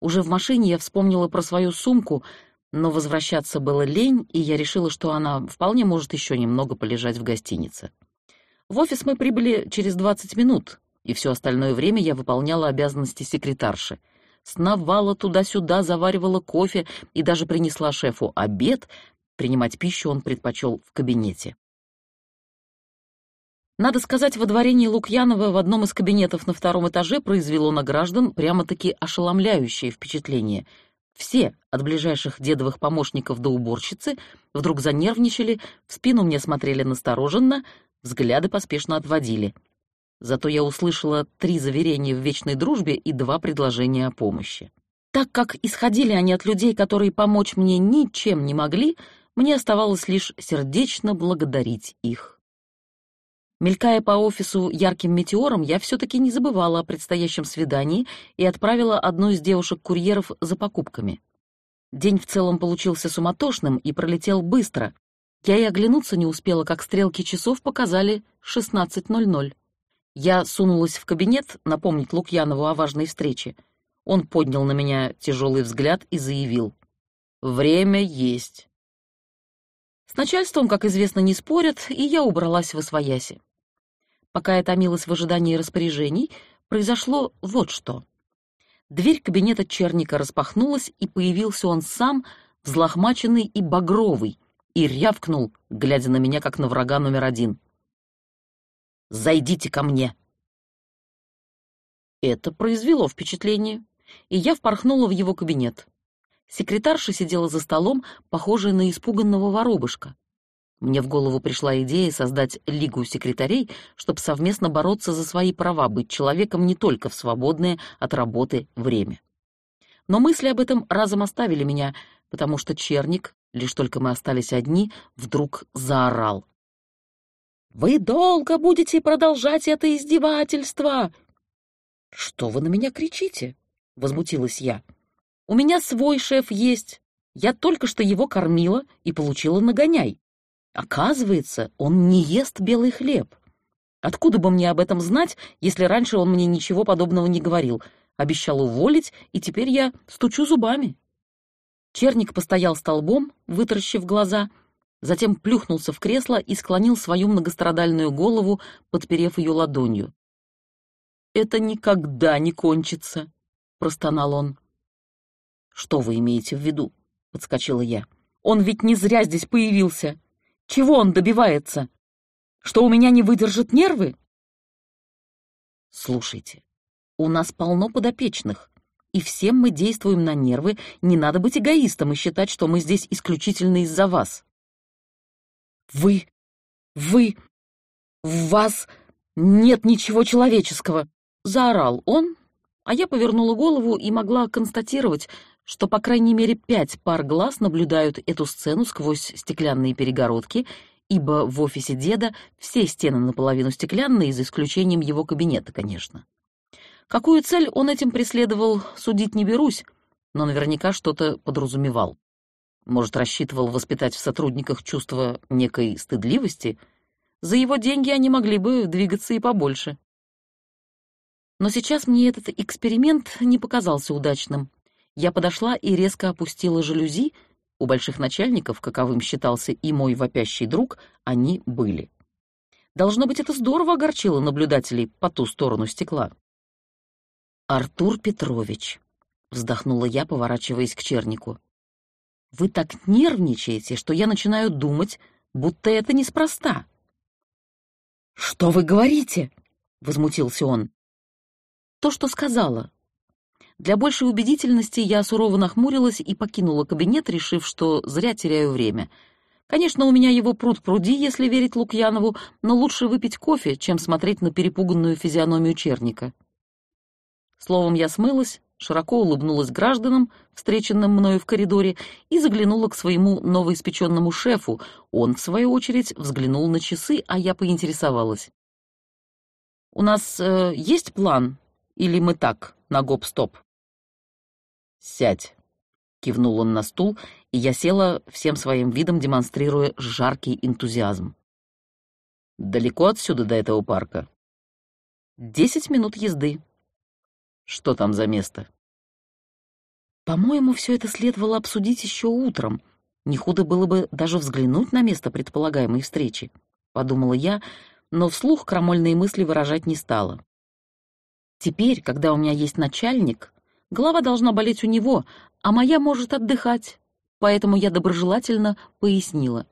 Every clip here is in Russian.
Уже в машине я вспомнила про свою сумку, но возвращаться было лень, и я решила, что она вполне может еще немного полежать в гостинице. В офис мы прибыли через 20 минут, и все остальное время я выполняла обязанности секретарши. Сновала туда-сюда, заваривала кофе и даже принесла шефу обед. Принимать пищу он предпочел в кабинете. Надо сказать, водворение Лукьянова в одном из кабинетов на втором этаже произвело на граждан прямо-таки ошеломляющее впечатление. Все, от ближайших дедовых помощников до уборщицы, вдруг занервничали, в спину мне смотрели настороженно, взгляды поспешно отводили. Зато я услышала три заверения в вечной дружбе и два предложения о помощи. Так как исходили они от людей, которые помочь мне ничем не могли, мне оставалось лишь сердечно благодарить их. Мелькая по офису ярким метеором, я все-таки не забывала о предстоящем свидании и отправила одну из девушек-курьеров за покупками. День в целом получился суматошным и пролетел быстро. Я и оглянуться не успела, как стрелки часов показали 16.00. Я сунулась в кабинет напомнить Лукьянову о важной встрече. Он поднял на меня тяжелый взгляд и заявил. «Время есть». С начальством, как известно, не спорят, и я убралась в освояси. Пока я томилась в ожидании распоряжений, произошло вот что. Дверь кабинета Черника распахнулась, и появился он сам, взлохмаченный и багровый, и рявкнул, глядя на меня, как на врага номер один. «Зайдите ко мне!» Это произвело впечатление, и я впорхнула в его кабинет. Секретарша сидела за столом, похожая на испуганного воробышка. Мне в голову пришла идея создать лигу секретарей, чтобы совместно бороться за свои права, быть человеком не только в свободное от работы время. Но мысли об этом разом оставили меня, потому что Черник, лишь только мы остались одни, вдруг заорал. «Вы долго будете продолжать это издевательство!» «Что вы на меня кричите?» — возмутилась я. «У меня свой шеф есть. Я только что его кормила и получила нагоняй. Оказывается, он не ест белый хлеб. Откуда бы мне об этом знать, если раньше он мне ничего подобного не говорил? Обещал уволить, и теперь я стучу зубами. Черник постоял столбом, вытаращив глаза, затем плюхнулся в кресло и склонил свою многострадальную голову, подперев ее ладонью. «Это никогда не кончится», — простонал он. «Что вы имеете в виду?» — подскочила я. «Он ведь не зря здесь появился. Чего он добивается? Что у меня не выдержат нервы? Слушайте, у нас полно подопечных, и всем мы действуем на нервы, не надо быть эгоистом и считать, что мы здесь исключительно из-за вас. Вы, вы, в вас нет ничего человеческого, заорал он, а я повернула голову и могла констатировать, что по крайней мере пять пар глаз наблюдают эту сцену сквозь стеклянные перегородки, ибо в офисе деда все стены наполовину стеклянные, за исключением его кабинета, конечно. Какую цель он этим преследовал, судить не берусь, но наверняка что-то подразумевал. Может, рассчитывал воспитать в сотрудниках чувство некой стыдливости? За его деньги они могли бы двигаться и побольше. Но сейчас мне этот эксперимент не показался удачным. Я подошла и резко опустила жалюзи. У больших начальников, каковым считался и мой вопящий друг, они были. Должно быть, это здорово огорчило наблюдателей по ту сторону стекла. «Артур Петрович», — вздохнула я, поворачиваясь к чернику, — «вы так нервничаете, что я начинаю думать, будто это неспроста». «Что вы говорите?» — возмутился он. «То, что сказала. Для большей убедительности я сурово нахмурилась и покинула кабинет, решив, что зря теряю время. Конечно, у меня его пруд пруди, если верить Лукьянову, но лучше выпить кофе, чем смотреть на перепуганную физиономию черника. Словом, я смылась, широко улыбнулась гражданам, встреченным мною в коридоре, и заглянула к своему новоиспеченному шефу. Он, в свою очередь, взглянул на часы, а я поинтересовалась. «У нас э, есть план? Или мы так, на гоп-стоп?» «Сядь», — кивнул он на стул, и я села, всем своим видом демонстрируя жаркий энтузиазм. «Далеко отсюда до этого парка?» «Десять минут езды». «Что там за место?» По-моему, все это следовало обсудить еще утром. Не худо было бы даже взглянуть на место предполагаемой встречи, — подумала я, но вслух крамольные мысли выражать не стала. Теперь, когда у меня есть начальник, голова должна болеть у него, а моя может отдыхать, поэтому я доброжелательно пояснила.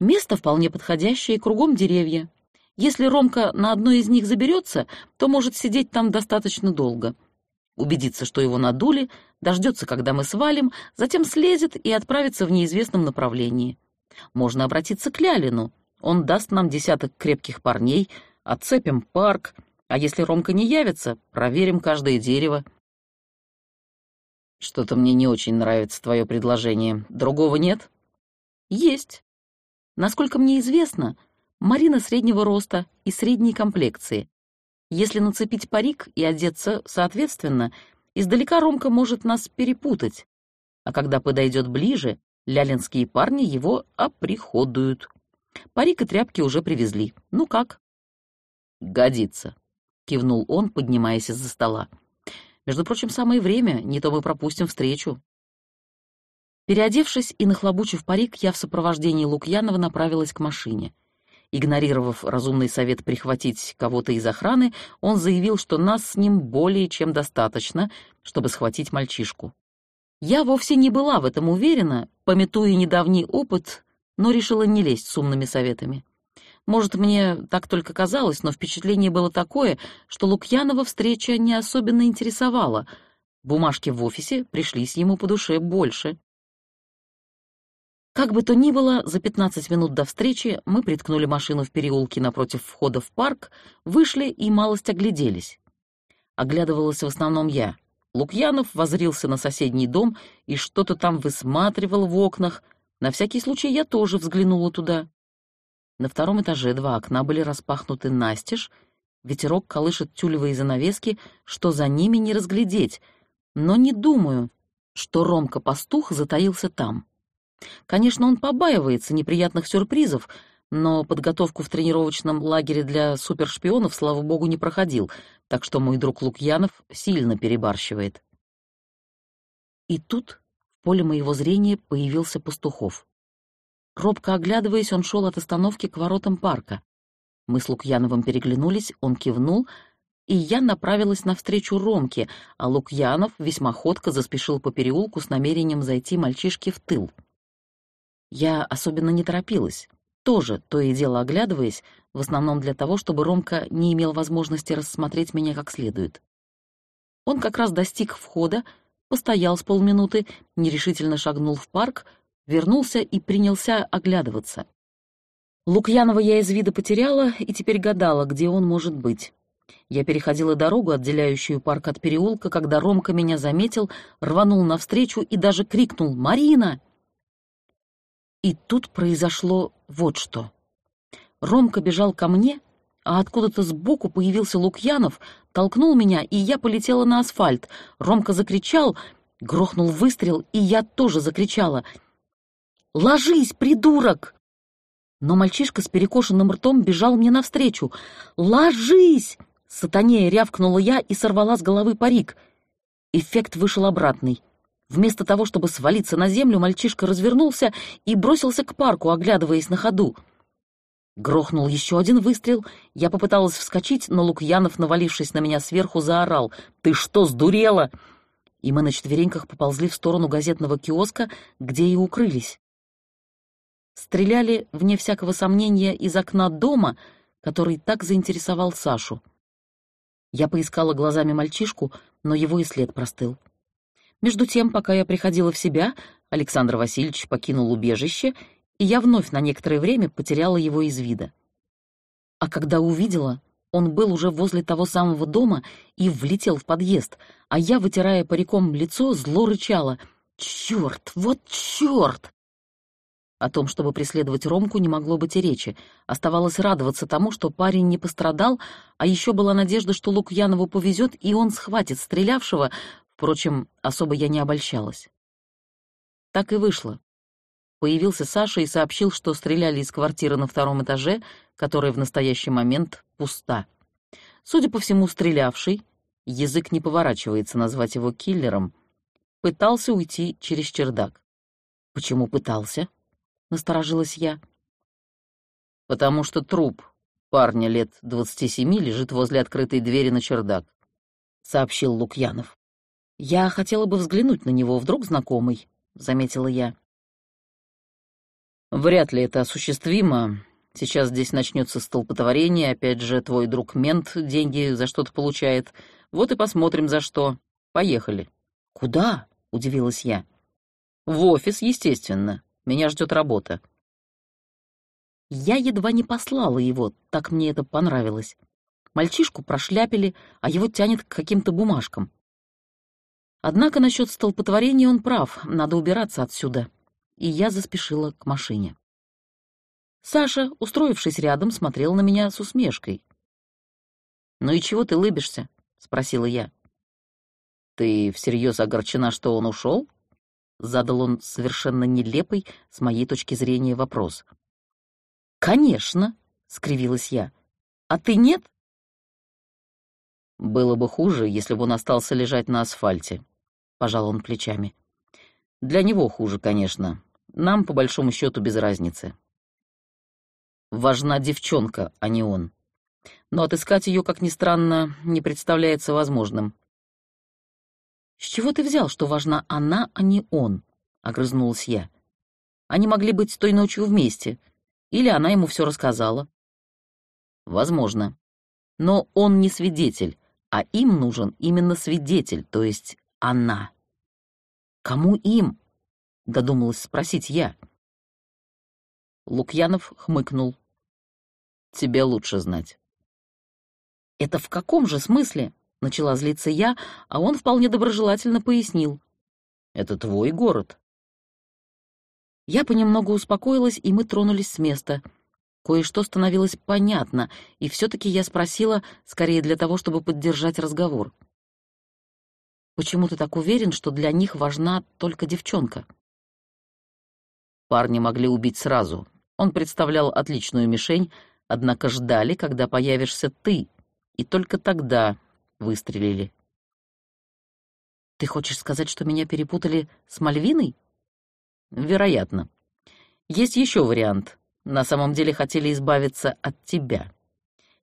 Место вполне подходящее, кругом деревья. Если Ромка на одной из них заберется, то может сидеть там достаточно долго. Убедиться, что его надули, дождется, когда мы свалим, затем слезет и отправится в неизвестном направлении. Можно обратиться к Лялину. Он даст нам десяток крепких парней, отцепим парк, а если Ромка не явится, проверим каждое дерево. Что-то мне не очень нравится твое предложение. Другого нет? Есть. Насколько мне известно, Марина среднего роста и средней комплекции. Если нацепить парик и одеться соответственно, издалека Ромка может нас перепутать. А когда подойдет ближе, лялинские парни его оприходуют. Парик и тряпки уже привезли. Ну как? Годится, кивнул он, поднимаясь из-за стола. Между прочим, самое время, не то мы пропустим встречу. Переодевшись и нахлобучив парик, я в сопровождении Лукьянова направилась к машине. Игнорировав разумный совет прихватить кого-то из охраны, он заявил, что нас с ним более чем достаточно, чтобы схватить мальчишку. Я вовсе не была в этом уверена, пометуя недавний опыт, но решила не лезть с умными советами. Может, мне так только казалось, но впечатление было такое, что Лукьянова встреча не особенно интересовала. Бумажки в офисе пришлись ему по душе больше. Как бы то ни было, за 15 минут до встречи мы приткнули машину в переулке напротив входа в парк, вышли и малость огляделись. Оглядывалась в основном я. Лукьянов возрился на соседний дом и что-то там высматривал в окнах. На всякий случай я тоже взглянула туда. На втором этаже два окна были распахнуты настежь, ветерок колышет тюлевые занавески, что за ними не разглядеть, но не думаю, что Ромка-пастух затаился там. Конечно, он побаивается неприятных сюрпризов, но подготовку в тренировочном лагере для супершпионов, слава богу, не проходил, так что мой друг Лукьянов сильно перебарщивает. И тут в поле моего зрения появился Пастухов. Робко оглядываясь, он шел от остановки к воротам парка. Мы с Лукьяновым переглянулись, он кивнул, и я направилась навстречу Ромке, а Лукьянов весьма ходко заспешил по переулку с намерением зайти мальчишке в тыл. Я особенно не торопилась, тоже то и дело оглядываясь, в основном для того, чтобы Ромка не имел возможности рассмотреть меня как следует. Он как раз достиг входа, постоял с полминуты, нерешительно шагнул в парк, вернулся и принялся оглядываться. Лукьянова я из вида потеряла и теперь гадала, где он может быть. Я переходила дорогу, отделяющую парк от переулка, когда Ромка меня заметил, рванул навстречу и даже крикнул «Марина!». И тут произошло вот что. Ромка бежал ко мне, а откуда-то сбоку появился Лукьянов, толкнул меня, и я полетела на асфальт. Ромка закричал, грохнул выстрел, и я тоже закричала. «Ложись, придурок!» Но мальчишка с перекошенным ртом бежал мне навстречу. «Ложись!» — сатанея рявкнула я и сорвала с головы парик. Эффект вышел обратный. Вместо того, чтобы свалиться на землю, мальчишка развернулся и бросился к парку, оглядываясь на ходу. Грохнул еще один выстрел. Я попыталась вскочить, но Лукьянов, навалившись на меня сверху, заорал. «Ты что, сдурела?» И мы на четвереньках поползли в сторону газетного киоска, где и укрылись. Стреляли, вне всякого сомнения, из окна дома, который так заинтересовал Сашу. Я поискала глазами мальчишку, но его и след простыл. Между тем, пока я приходила в себя, Александр Васильевич покинул убежище, и я вновь на некоторое время потеряла его из вида. А когда увидела, он был уже возле того самого дома и влетел в подъезд, а я, вытирая париком лицо, зло рычала. «Черт! Вот черт!» О том, чтобы преследовать Ромку, не могло быть и речи. Оставалось радоваться тому, что парень не пострадал, а еще была надежда, что Лукьянову повезет, и он схватит стрелявшего, Впрочем, особо я не обольщалась. Так и вышло. Появился Саша и сообщил, что стреляли из квартиры на втором этаже, которая в настоящий момент пуста. Судя по всему, стрелявший, язык не поворачивается назвать его киллером, Пытался уйти через чердак. «Почему пытался?» — насторожилась я. «Потому что труп парня лет двадцати семи лежит возле открытой двери на чердак», — сообщил Лукьянов. «Я хотела бы взглянуть на него, вдруг знакомый», — заметила я. «Вряд ли это осуществимо. Сейчас здесь начнется столпотворение, опять же, твой друг Мент деньги за что-то получает. Вот и посмотрим, за что. Поехали». «Куда?» — удивилась я. «В офис, естественно. Меня ждет работа». Я едва не послала его, так мне это понравилось. Мальчишку прошляпили, а его тянет к каким-то бумажкам. Однако насчет столпотворения он прав, надо убираться отсюда. И я заспешила к машине. Саша, устроившись рядом, смотрел на меня с усмешкой. «Ну и чего ты лыбишься?» — спросила я. «Ты всерьез огорчена, что он ушел?» — задал он совершенно нелепый, с моей точки зрения, вопрос. «Конечно», — скривилась я. «А ты нет?» «Было бы хуже, если бы он остался лежать на асфальте», — пожал он плечами. «Для него хуже, конечно. Нам, по большому счету, без разницы. Важна девчонка, а не он. Но отыскать ее, как ни странно, не представляется возможным. «С чего ты взял, что важна она, а не он?» — огрызнулась я. «Они могли быть той ночью вместе. Или она ему все рассказала». «Возможно. Но он не свидетель, а им нужен именно свидетель, то есть она». «Кому им?» — додумалась спросить я. Лукьянов хмыкнул. «Тебе лучше знать». «Это в каком же смысле?» — начала злиться я, а он вполне доброжелательно пояснил. «Это твой город». Я понемногу успокоилась, и мы тронулись с места. Кое-что становилось понятно, и все-таки я спросила, скорее для того, чтобы поддержать разговор. «Почему ты так уверен, что для них важна только девчонка?» Парни могли убить сразу. Он представлял отличную мишень, однако ждали, когда появишься ты, и только тогда выстрелили. «Ты хочешь сказать, что меня перепутали с Мальвиной?» «Вероятно. Есть еще вариант. На самом деле хотели избавиться от тебя.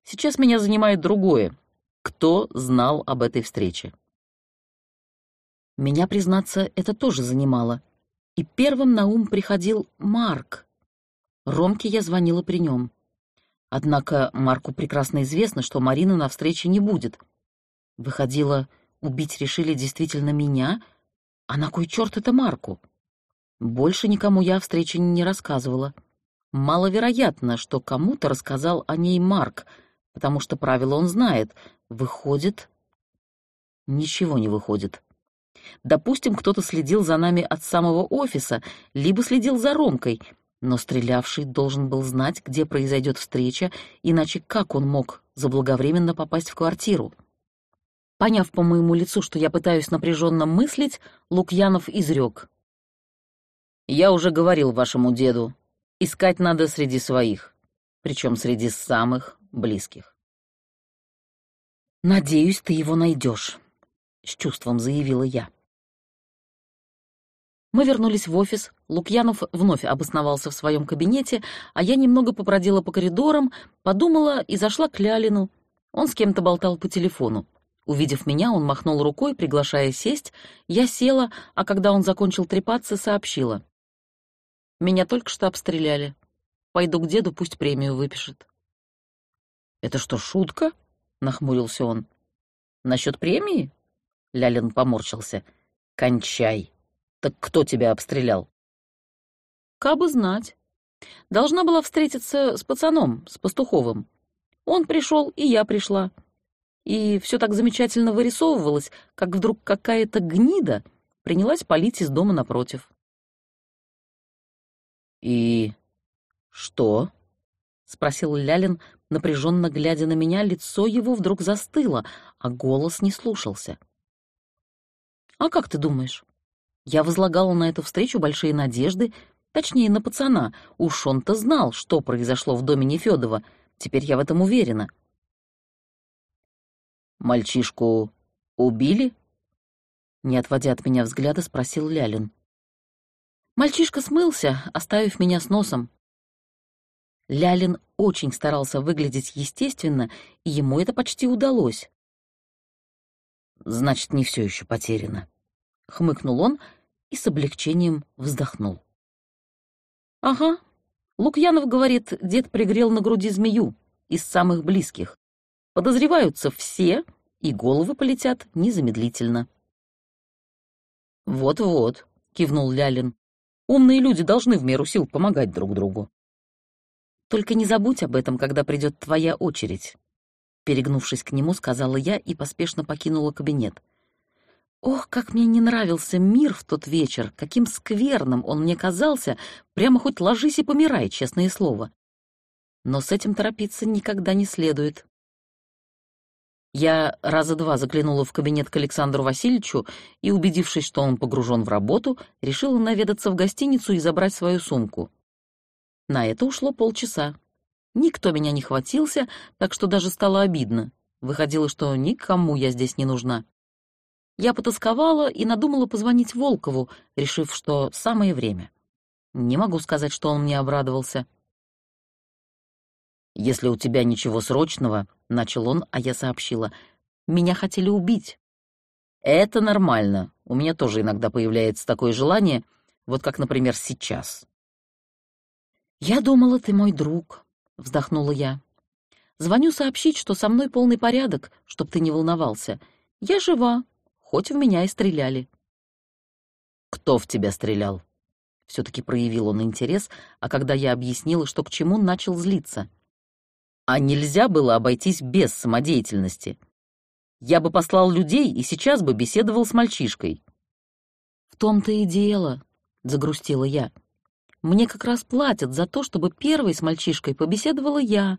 Сейчас меня занимает другое. Кто знал об этой встрече?» Меня, признаться, это тоже занимало. И первым на ум приходил Марк. Ромке я звонила при нем. Однако Марку прекрасно известно, что Марины на встрече не будет. Выходило, убить решили действительно меня, а на кой черт это Марку? Больше никому я о встрече не рассказывала. Маловероятно, что кому-то рассказал о ней Марк, потому что правила он знает. Выходит... Ничего не выходит. Допустим, кто-то следил за нами от самого офиса, либо следил за Ромкой, но стрелявший должен был знать, где произойдет встреча, иначе как он мог заблаговременно попасть в квартиру? Поняв по моему лицу, что я пытаюсь напряженно мыслить, Лукьянов изрек. «Я уже говорил вашему деду, искать надо среди своих, причем среди самых близких». «Надеюсь, ты его найдешь», — с чувством заявила я. Мы вернулись в офис, Лукьянов вновь обосновался в своем кабинете, а я немного побродила по коридорам, подумала и зашла к Лялину. Он с кем-то болтал по телефону. Увидев меня, он махнул рукой, приглашая сесть. Я села, а когда он закончил трепаться, сообщила. «Меня только что обстреляли. Пойду к деду, пусть премию выпишет». «Это что, шутка?» — нахмурился он. «Насчет премии?» — Лялин поморщился. «Кончай. Так кто тебя обстрелял?» «Кабы знать. Должна была встретиться с пацаном, с Пастуховым. Он пришел, и я пришла. И все так замечательно вырисовывалось, как вдруг какая-то гнида принялась палить из дома напротив». «И что?» — спросил Лялин, напряженно глядя на меня, лицо его вдруг застыло, а голос не слушался. «А как ты думаешь?» Я возлагала на эту встречу большие надежды, точнее, на пацана. Уж он-то знал, что произошло в доме Нефёдова. Теперь я в этом уверена. «Мальчишку убили?» Не отводя от меня взгляда, спросил Лялин. Мальчишка смылся, оставив меня с носом. Лялин очень старался выглядеть естественно, и ему это почти удалось. «Значит, не все еще потеряно», — хмыкнул он и с облегчением вздохнул. «Ага. Лукьянов говорит, дед пригрел на груди змею из самых близких. Подозреваются все, и головы полетят незамедлительно». «Вот-вот», — кивнул Лялин. «Умные люди должны в меру сил помогать друг другу». «Только не забудь об этом, когда придет твоя очередь», — перегнувшись к нему, сказала я и поспешно покинула кабинет. Ох, как мне не нравился мир в тот вечер, каким скверным он мне казался, прямо хоть ложись и помирай, честное слово. Но с этим торопиться никогда не следует. Я раза два заглянула в кабинет к Александру Васильевичу и, убедившись, что он погружен в работу, решила наведаться в гостиницу и забрать свою сумку. На это ушло полчаса. Никто меня не хватился, так что даже стало обидно. Выходило, что никому я здесь не нужна. Я потасковала и надумала позвонить Волкову, решив, что самое время. Не могу сказать, что он мне обрадовался. «Если у тебя ничего срочного», — начал он, а я сообщила, — «меня хотели убить». «Это нормально. У меня тоже иногда появляется такое желание, вот как, например, сейчас». «Я думала, ты мой друг», — вздохнула я. «Звоню сообщить, что со мной полный порядок, чтоб ты не волновался. Я жива, хоть в меня и стреляли. «Кто в тебя стрелял?» Все-таки проявил он интерес, а когда я объяснила, что к чему, начал злиться. «А нельзя было обойтись без самодеятельности. Я бы послал людей и сейчас бы беседовал с мальчишкой». «В том-то и дело», — загрустила я. «Мне как раз платят за то, чтобы первой с мальчишкой побеседовала я».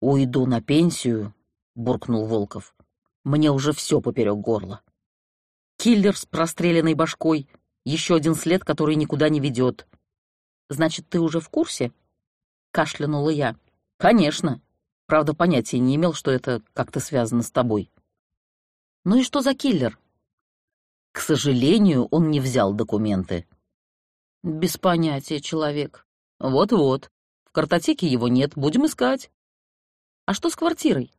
«Уйду на пенсию», — буркнул Волков. Мне уже все поперек горла. Киллер с простреленной башкой, еще один след, который никуда не ведет. Значит, ты уже в курсе? Кашлянула я. Конечно. Правда, понятия не имел, что это как-то связано с тобой. Ну и что за киллер? К сожалению, он не взял документы. Без понятия, человек. Вот-вот. В картотеке его нет, будем искать. А что с квартирой?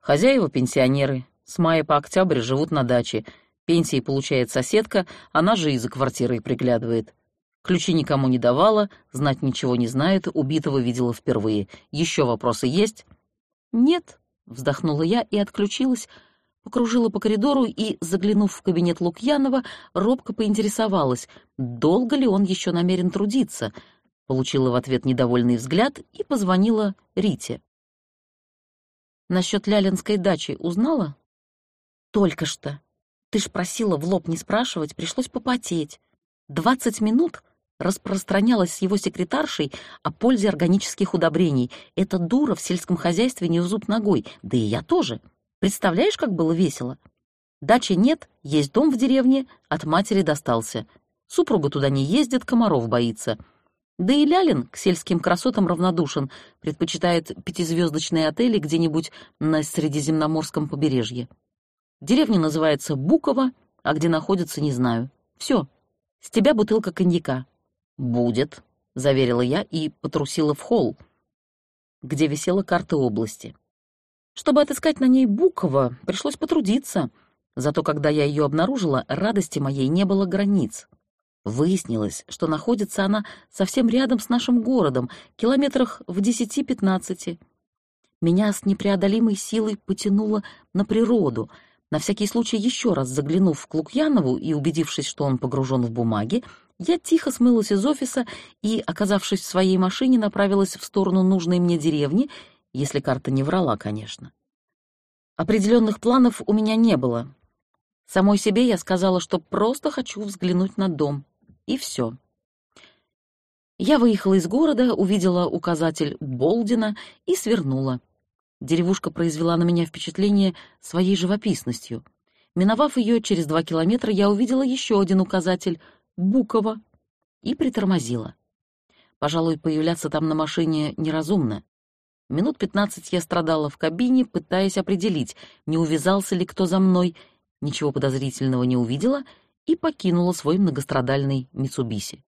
Хозяева пенсионеры. С мая по октябрь живут на даче. Пенсии получает соседка, она же и за квартирой приглядывает. Ключи никому не давала, знать ничего не знает, убитого видела впервые. Еще вопросы есть? Нет, вздохнула я и отключилась, покружила по коридору и, заглянув в кабинет Лукьянова, робко поинтересовалась, долго ли он еще намерен трудиться. Получила в ответ недовольный взгляд и позвонила Рите. Насчет Лялинской дачи узнала? Только что. Ты ж просила в лоб не спрашивать, пришлось попотеть. Двадцать минут распространялась с его секретаршей о пользе органических удобрений. Эта дура в сельском хозяйстве не в зуб ногой, да и я тоже. Представляешь, как было весело? Дачи нет, есть дом в деревне, от матери достался. Супруга туда не ездит, комаров боится. Да и Лялин к сельским красотам равнодушен, предпочитает пятизвездочные отели где-нибудь на Средиземноморском побережье. Деревня называется Буково, а где находится, не знаю. Все, с тебя бутылка коньяка. «Будет», — заверила я и потрусила в холл, где висела карта области. Чтобы отыскать на ней Буково, пришлось потрудиться. Зато когда я ее обнаружила, радости моей не было границ. Выяснилось, что находится она совсем рядом с нашим городом, километрах в десяти-пятнадцати. Меня с непреодолимой силой потянуло на природу. На всякий случай еще раз заглянув к Лукьянову и убедившись, что он погружен в бумаги, я тихо смылась из офиса и, оказавшись в своей машине, направилась в сторону нужной мне деревни, если карта не врала, конечно. Определенных планов у меня не было. Самой себе я сказала, что просто хочу взглянуть на дом. И все. Я выехала из города, увидела указатель Болдина и свернула. Деревушка произвела на меня впечатление своей живописностью. Миновав ее через два километра, я увидела еще один указатель — Буково, и притормозила. Пожалуй, появляться там на машине неразумно. Минут пятнадцать я страдала в кабине, пытаясь определить, не увязался ли кто за мной, ничего подозрительного не увидела и покинула свой многострадальный Митсубиси.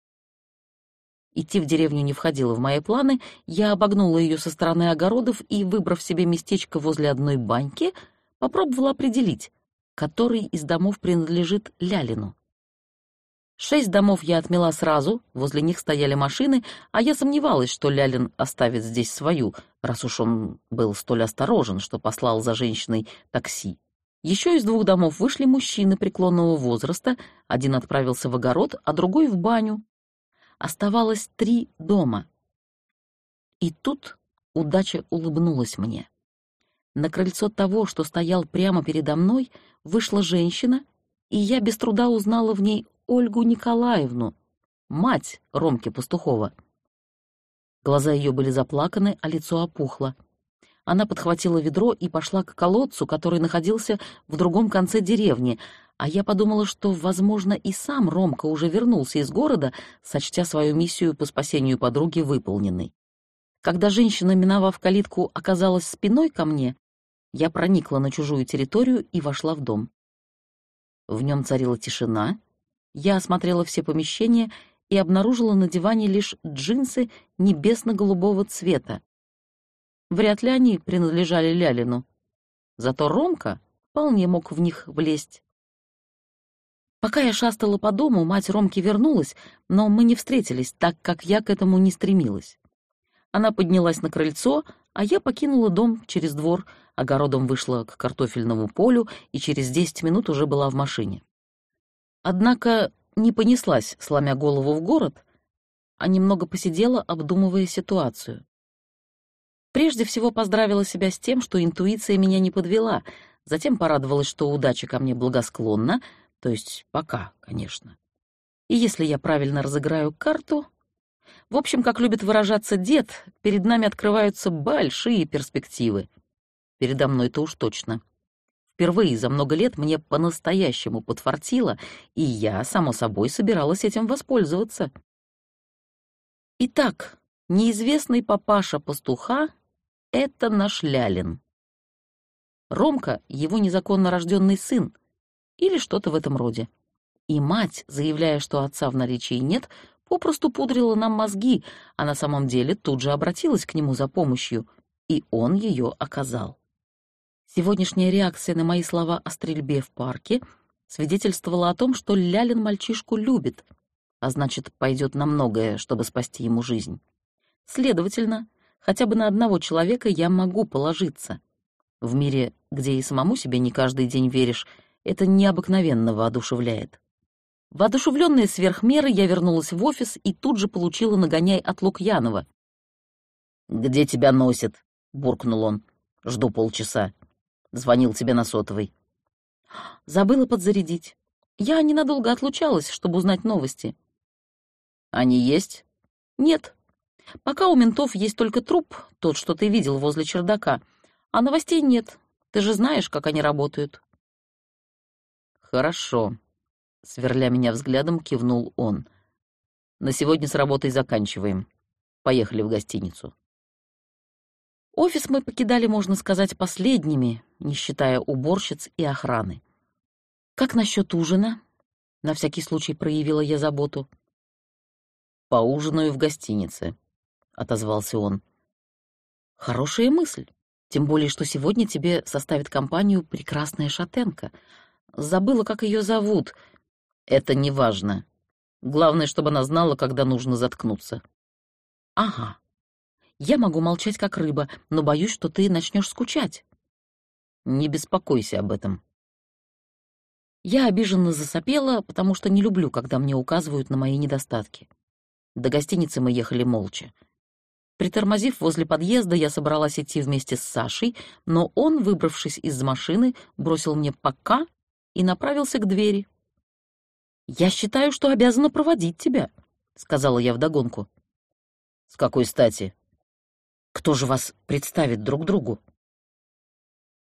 Идти в деревню не входило в мои планы, я обогнула ее со стороны огородов и, выбрав себе местечко возле одной баньки, попробовала определить, который из домов принадлежит Лялину. Шесть домов я отмела сразу, возле них стояли машины, а я сомневалась, что Лялин оставит здесь свою, раз уж он был столь осторожен, что послал за женщиной такси. Еще из двух домов вышли мужчины преклонного возраста, один отправился в огород, а другой в баню. Оставалось три дома. И тут удача улыбнулась мне. На крыльцо того, что стоял прямо передо мной, вышла женщина, и я без труда узнала в ней Ольгу Николаевну, мать Ромки Пастухова. Глаза ее были заплаканы, а лицо опухло. Она подхватила ведро и пошла к колодцу, который находился в другом конце деревни, а я подумала, что, возможно, и сам Ромка уже вернулся из города, сочтя свою миссию по спасению подруги выполненной. Когда женщина, миновав калитку, оказалась спиной ко мне, я проникла на чужую территорию и вошла в дом. В нем царила тишина, я осмотрела все помещения и обнаружила на диване лишь джинсы небесно-голубого цвета. Вряд ли они принадлежали Лялину. Зато Ромка вполне мог в них влезть. Пока я шастала по дому, мать Ромки вернулась, но мы не встретились, так как я к этому не стремилась. Она поднялась на крыльцо, а я покинула дом через двор, огородом вышла к картофельному полю и через десять минут уже была в машине. Однако не понеслась, сломя голову в город, а немного посидела, обдумывая ситуацию. Прежде всего поздравила себя с тем, что интуиция меня не подвела, затем порадовалась, что удача ко мне благосклонна, то есть пока, конечно. И если я правильно разыграю карту... В общем, как любит выражаться дед, перед нами открываются большие перспективы. Передо мной-то уж точно. Впервые за много лет мне по-настоящему подфартило, и я, само собой, собиралась этим воспользоваться. Итак, неизвестный папаша пастуха — это наш Лялин. Ромка — его незаконно рожденный сын, или что-то в этом роде. И мать, заявляя, что отца в наличии нет, попросту пудрила нам мозги, а на самом деле тут же обратилась к нему за помощью, и он ее оказал. Сегодняшняя реакция на мои слова о стрельбе в парке свидетельствовала о том, что Лялин мальчишку любит, а значит, пойдет на многое, чтобы спасти ему жизнь. Следовательно, хотя бы на одного человека я могу положиться. В мире, где и самому себе не каждый день веришь, это необыкновенно воодушевляет. Воодушевленная сверх меры, я вернулась в офис и тут же получила нагоняй от Лукьянова. «Где тебя носит?» — буркнул он. «Жду полчаса». Звонил тебе на сотовый. Забыла подзарядить. Я ненадолго отлучалась, чтобы узнать новости. Они есть? Нет. Пока у ментов есть только труп, тот, что ты видел возле чердака, а новостей нет. Ты же знаешь, как они работают. Хорошо. Сверля меня взглядом, кивнул он. На сегодня с работой заканчиваем. Поехали в гостиницу. Офис мы покидали, можно сказать, последними, не считая уборщиц и охраны. «Как насчет ужина?» — на всякий случай проявила я заботу. «Поужинаю в гостинице», — отозвался он. «Хорошая мысль, тем более, что сегодня тебе составит компанию прекрасная шатенка. Забыла, как ее зовут. Это не важно. Главное, чтобы она знала, когда нужно заткнуться». «Ага», я могу молчать как рыба, но боюсь, что ты начнешь скучать. Не беспокойся об этом. Я обиженно засопела, потому что не люблю, когда мне указывают на мои недостатки. До гостиницы мы ехали молча. Притормозив возле подъезда, я собралась идти вместе с Сашей, но он, выбравшись из машины, бросил мне «пока» и направился к двери. «Я считаю, что обязана проводить тебя», — сказала я вдогонку. «С какой стати?» Кто же вас представит друг другу?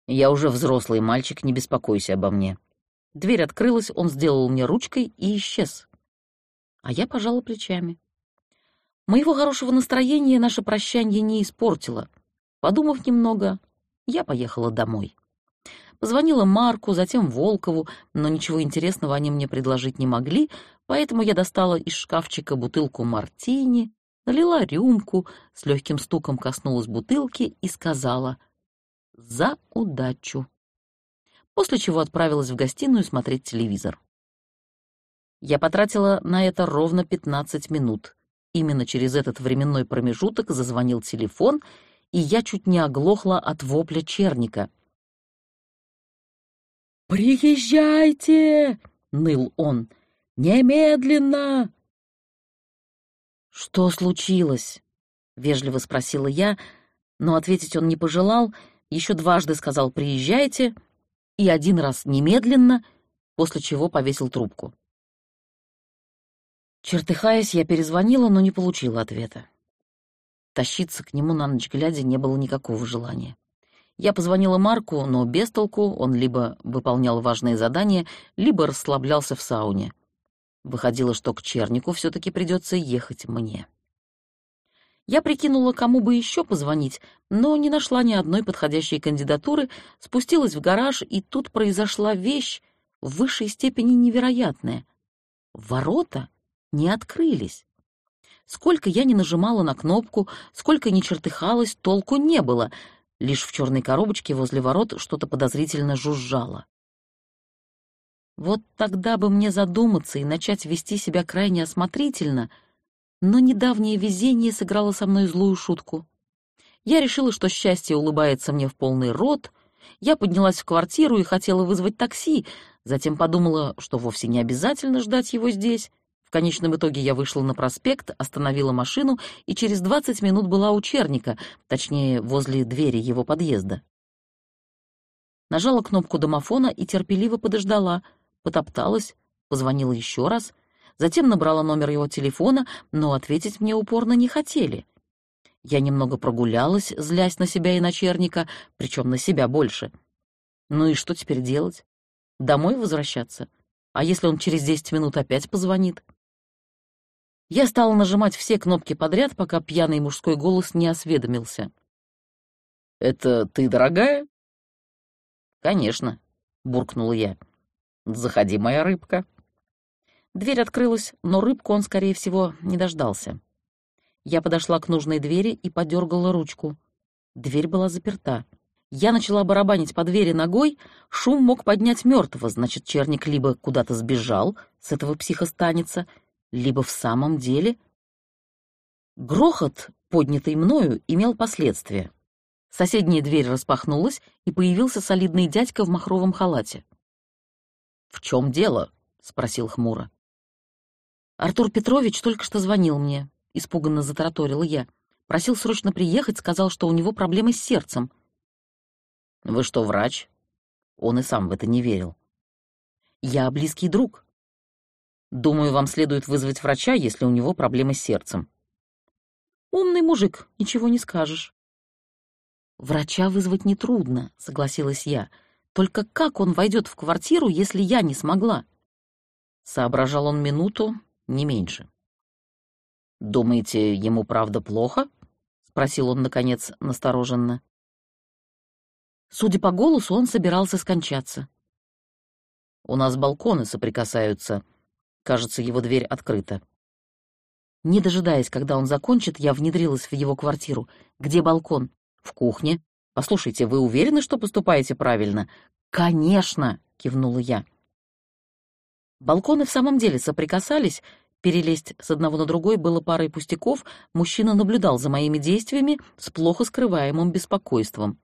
Я уже взрослый мальчик, не беспокойся обо мне. Дверь открылась, он сделал мне ручкой и исчез. А я пожала плечами. Моего хорошего настроения наше прощание не испортило. Подумав немного, я поехала домой. Позвонила Марку, затем Волкову, но ничего интересного они мне предложить не могли, поэтому я достала из шкафчика бутылку мартини, налила рюмку, с легким стуком коснулась бутылки и сказала «За удачу!» После чего отправилась в гостиную смотреть телевизор. Я потратила на это ровно 15 минут. Именно через этот временной промежуток зазвонил телефон, и я чуть не оглохла от вопля черника. «Приезжайте!» — ныл он. «Немедленно!» «Что случилось?» — вежливо спросила я, но ответить он не пожелал, еще дважды сказал «приезжайте» и один раз «немедленно», после чего повесил трубку. Чертыхаясь, я перезвонила, но не получила ответа. Тащиться к нему на ночь глядя не было никакого желания. Я позвонила Марку, но без толку он либо выполнял важные задания, либо расслаблялся в сауне. Выходило, что к Чернику все-таки придется ехать мне. Я прикинула, кому бы еще позвонить, но не нашла ни одной подходящей кандидатуры, спустилась в гараж, и тут произошла вещь в высшей степени невероятная. Ворота не открылись. Сколько я не нажимала на кнопку, сколько не чертыхалась, толку не было — Лишь в черной коробочке возле ворот что-то подозрительно жужжало. Вот тогда бы мне задуматься и начать вести себя крайне осмотрительно, но недавнее везение сыграло со мной злую шутку. Я решила, что счастье улыбается мне в полный рот, я поднялась в квартиру и хотела вызвать такси, затем подумала, что вовсе не обязательно ждать его здесь, в конечном итоге я вышла на проспект, остановила машину и через 20 минут была у Черника, точнее, возле двери его подъезда. Нажала кнопку домофона и терпеливо подождала, потопталась, позвонила еще раз, затем набрала номер его телефона, но ответить мне упорно не хотели. Я немного прогулялась, злясь на себя и на Черника, причем на себя больше. Ну и что теперь делать? Домой возвращаться? А если он через 10 минут опять позвонит? Я стала нажимать все кнопки подряд, пока пьяный мужской голос не осведомился. «Это ты, дорогая?» «Конечно», — буркнула я. «Заходи, моя рыбка». Дверь открылась, но рыбку он, скорее всего, не дождался. Я подошла к нужной двери и подергала ручку. Дверь была заперта. Я начала барабанить по двери ногой, шум мог поднять мертвого, значит, черник либо куда-то сбежал с этого психостаница, либо в самом деле... Грохот, поднятый мною, имел последствия. Соседняя дверь распахнулась, и появился солидный дядька в махровом халате. «В чем дело?» — спросил хмуро. «Артур Петрович только что звонил мне», — испуганно затараторила я. «Просил срочно приехать, сказал, что у него проблемы с сердцем». «Вы что, врач?» Он и сам в это не верил. «Я близкий друг», Думаю, вам следует вызвать врача, если у него проблемы с сердцем. Умный мужик, ничего не скажешь. Врача вызвать нетрудно, согласилась я. Только как он войдет в квартиру, если я не смогла? Соображал он минуту, не меньше. «Думаете, ему правда плохо?» — спросил он, наконец, настороженно. Судя по голосу, он собирался скончаться. «У нас балконы соприкасаются», Кажется, его дверь открыта. Не дожидаясь, когда он закончит, я внедрилась в его квартиру. Где балкон? В кухне. Послушайте, вы уверены, что поступаете правильно? Конечно, кивнула я. Балконы в самом деле соприкасались, перелезть с одного на другой было парой пустяков, мужчина наблюдал за моими действиями с плохо скрываемым беспокойством.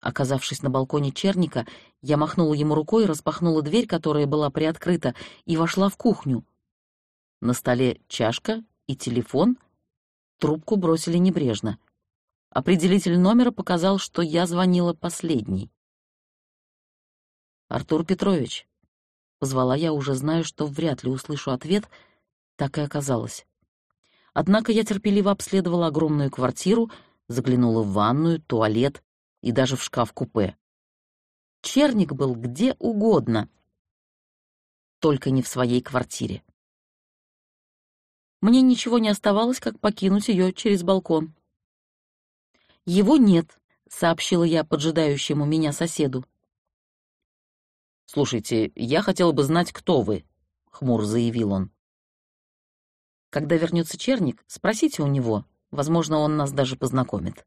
Оказавшись на балконе черника, я махнула ему рукой, распахнула дверь, которая была приоткрыта, и вошла в кухню. На столе чашка и телефон. Трубку бросили небрежно. Определитель номера показал, что я звонила последней. «Артур Петрович», — позвала я, уже знаю, что вряд ли услышу ответ, так и оказалось. Однако я терпеливо обследовала огромную квартиру, заглянула в ванную, туалет, и даже в шкаф-купе. Черник был где угодно, только не в своей квартире. Мне ничего не оставалось, как покинуть ее через балкон. «Его нет», — сообщила я поджидающему меня соседу. «Слушайте, я хотел бы знать, кто вы», — хмур заявил он. «Когда вернется Черник, спросите у него. Возможно, он нас даже познакомит».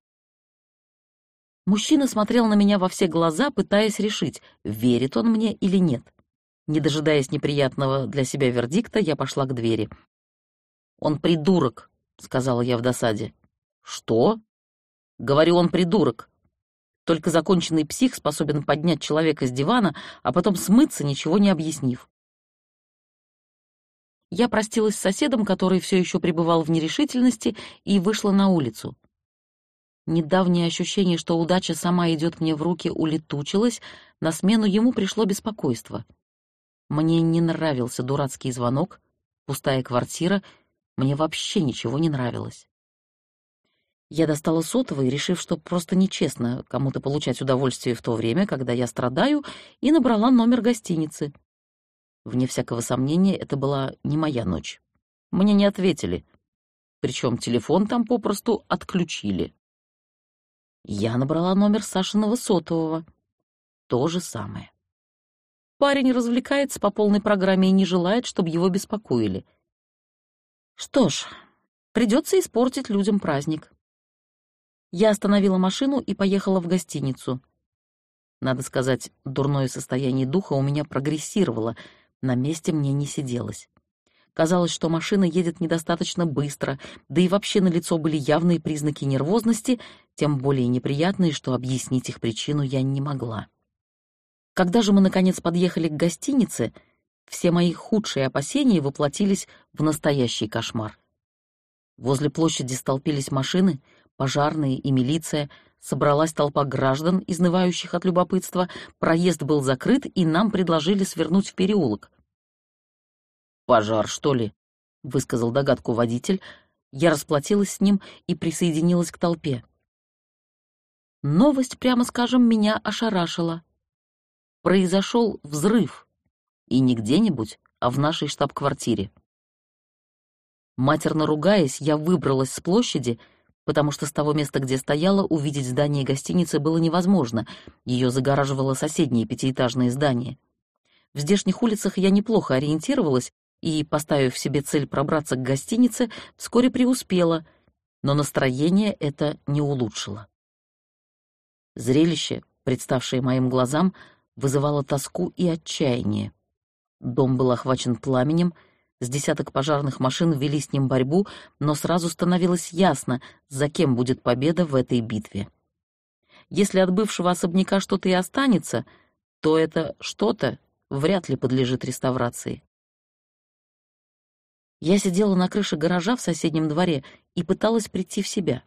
Мужчина смотрел на меня во все глаза, пытаясь решить, верит он мне или нет. Не дожидаясь неприятного для себя вердикта, я пошла к двери. «Он придурок», — сказала я в досаде. «Что?» «Говорю, он придурок. Только законченный псих способен поднять человека с дивана, а потом смыться, ничего не объяснив. Я простилась с соседом, который все еще пребывал в нерешительности, и вышла на улицу. Недавнее ощущение, что удача сама идет мне в руки, улетучилось, на смену ему пришло беспокойство. Мне не нравился дурацкий звонок, пустая квартира, мне вообще ничего не нравилось. Я достала сотовый, решив, что просто нечестно кому-то получать удовольствие в то время, когда я страдаю, и набрала номер гостиницы. Вне всякого сомнения, это была не моя ночь. Мне не ответили. Причем телефон там попросту отключили. Я набрала номер Сашиного сотового. То же самое. Парень развлекается по полной программе и не желает, чтобы его беспокоили. Что ж, придется испортить людям праздник. Я остановила машину и поехала в гостиницу. Надо сказать, дурное состояние духа у меня прогрессировало, на месте мне не сиделось. Казалось, что машина едет недостаточно быстро, да и вообще на лицо были явные признаки нервозности, тем более неприятные, что объяснить их причину я не могла. Когда же мы, наконец, подъехали к гостинице, все мои худшие опасения воплотились в настоящий кошмар. Возле площади столпились машины, пожарные и милиция, собралась толпа граждан, изнывающих от любопытства, проезд был закрыт, и нам предложили свернуть в переулок. «Пожар, что ли?» — высказал догадку водитель. Я расплатилась с ним и присоединилась к толпе. Новость, прямо скажем, меня ошарашила. Произошел взрыв. И не где-нибудь, а в нашей штаб-квартире. Матерно ругаясь, я выбралась с площади — потому что с того места, где стояла, увидеть здание гостиницы было невозможно, ее загораживало соседнее пятиэтажное здание. В здешних улицах я неплохо ориентировалась и, поставив себе цель пробраться к гостинице, вскоре преуспела, но настроение это не улучшило. Зрелище, представшее моим глазам, вызывало тоску и отчаяние. Дом был охвачен пламенем — с десяток пожарных машин вели с ним борьбу, но сразу становилось ясно, за кем будет победа в этой битве. Если от бывшего особняка что-то и останется, то это что-то вряд ли подлежит реставрации. Я сидела на крыше гаража в соседнем дворе и пыталась прийти в себя.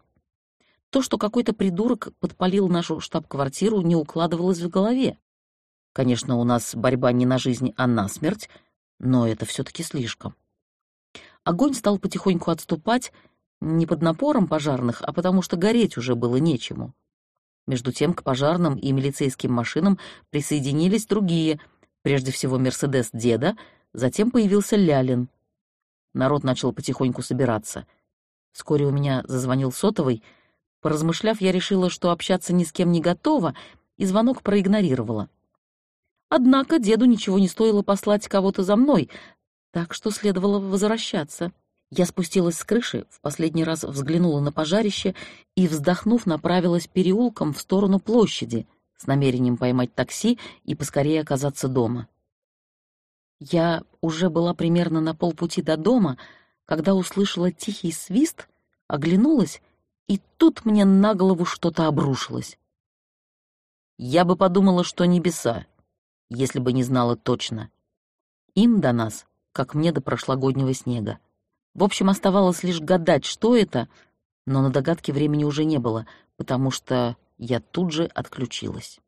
То, что какой-то придурок подпалил нашу штаб-квартиру, не укладывалось в голове. Конечно, у нас борьба не на жизнь, а на смерть — но это все-таки слишком. Огонь стал потихоньку отступать, не под напором пожарных, а потому что гореть уже было нечему. Между тем к пожарным и милицейским машинам присоединились другие, прежде всего «Мерседес» деда, затем появился Лялин. Народ начал потихоньку собираться. Вскоре у меня зазвонил сотовый. Поразмышляв, я решила, что общаться ни с кем не готова, и звонок проигнорировала. Однако деду ничего не стоило послать кого-то за мной, так что следовало возвращаться. Я спустилась с крыши, в последний раз взглянула на пожарище и, вздохнув, направилась переулком в сторону площади с намерением поймать такси и поскорее оказаться дома. Я уже была примерно на полпути до дома, когда услышала тихий свист, оглянулась, и тут мне на голову что-то обрушилось. Я бы подумала, что небеса, если бы не знала точно. Им до нас, как мне до прошлогоднего снега. В общем, оставалось лишь гадать, что это, но на догадки времени уже не было, потому что я тут же отключилась.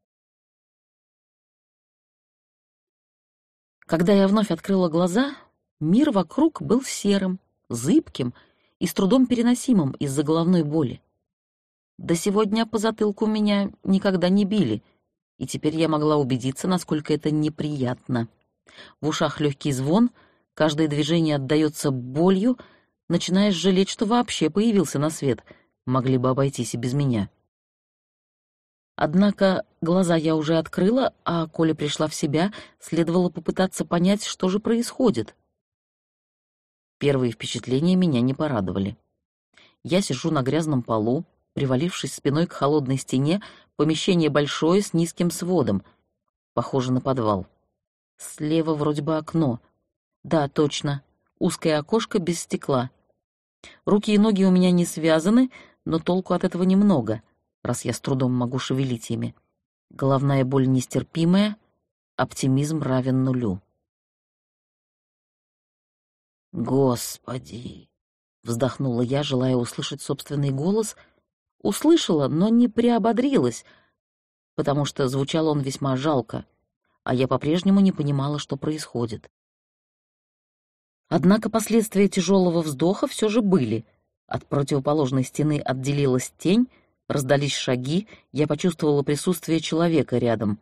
Когда я вновь открыла глаза, мир вокруг был серым, зыбким и с трудом переносимым из-за головной боли. До сегодня по затылку меня никогда не били — и теперь я могла убедиться, насколько это неприятно. В ушах легкий звон, каждое движение отдается болью, начинаешь жалеть, что вообще появился на свет, могли бы обойтись и без меня. Однако глаза я уже открыла, а коли пришла в себя, следовало попытаться понять, что же происходит. Первые впечатления меня не порадовали. Я сижу на грязном полу, привалившись спиной к холодной стене, помещение большое с низким сводом, похоже на подвал. Слева вроде бы окно. Да, точно, узкое окошко без стекла. Руки и ноги у меня не связаны, но толку от этого немного раз я с трудом могу шевелить ими. Головная боль нестерпимая, оптимизм равен нулю. «Господи!» — вздохнула я, желая услышать собственный голос. Услышала, но не приободрилась, потому что звучал он весьма жалко, а я по-прежнему не понимала, что происходит. Однако последствия тяжелого вздоха все же были. От противоположной стены отделилась тень, Раздались шаги, я почувствовала присутствие человека рядом,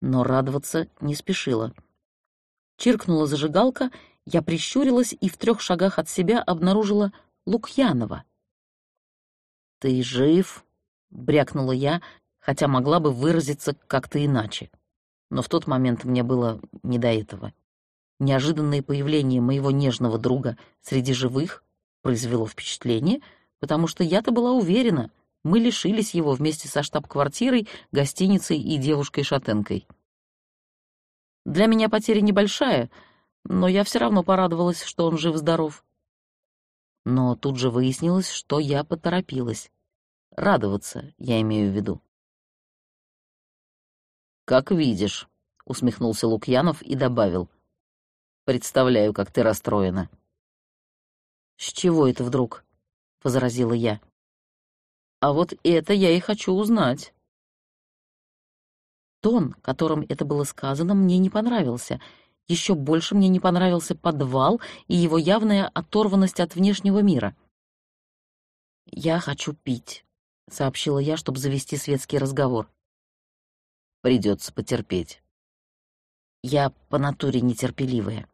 но радоваться не спешила. Чиркнула зажигалка, я прищурилась и в трех шагах от себя обнаружила Лукьянова. «Ты жив?» — брякнула я, хотя могла бы выразиться как-то иначе. Но в тот момент мне было не до этого. Неожиданное появление моего нежного друга среди живых произвело впечатление, потому что я-то была уверена — мы лишились его вместе со штаб-квартирой, гостиницей и девушкой-шатенкой. Для меня потеря небольшая, но я все равно порадовалась, что он жив-здоров. Но тут же выяснилось, что я поторопилась. Радоваться, я имею в виду. «Как видишь», — усмехнулся Лукьянов и добавил. «Представляю, как ты расстроена». «С чего это вдруг?» — возразила я. А вот это я и хочу узнать. Тон, которым это было сказано, мне не понравился. Еще больше мне не понравился подвал и его явная оторванность от внешнего мира. «Я хочу пить», — сообщила я, чтобы завести светский разговор. «Придется потерпеть». Я по натуре нетерпеливая.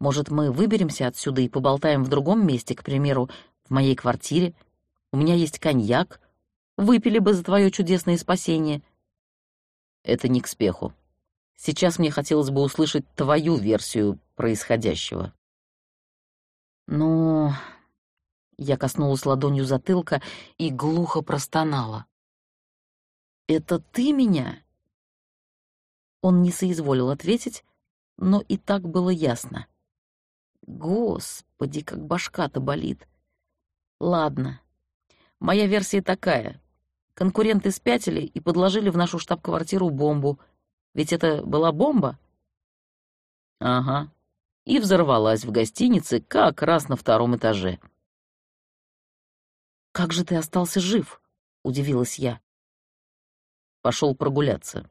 Может, мы выберемся отсюда и поболтаем в другом месте, к примеру, в моей квартире, у меня есть коньяк. Выпили бы за твое чудесное спасение. Это не к спеху. Сейчас мне хотелось бы услышать твою версию происходящего. Ну, я коснулась ладонью затылка и глухо простонала. «Это ты меня?» Он не соизволил ответить, но и так было ясно. Господи, как башка-то болит. Ладно, Моя версия такая. Конкуренты спятили и подложили в нашу штаб-квартиру бомбу. Ведь это была бомба? Ага. И взорвалась в гостинице как раз на втором этаже. «Как же ты остался жив?» — удивилась я. Пошел прогуляться.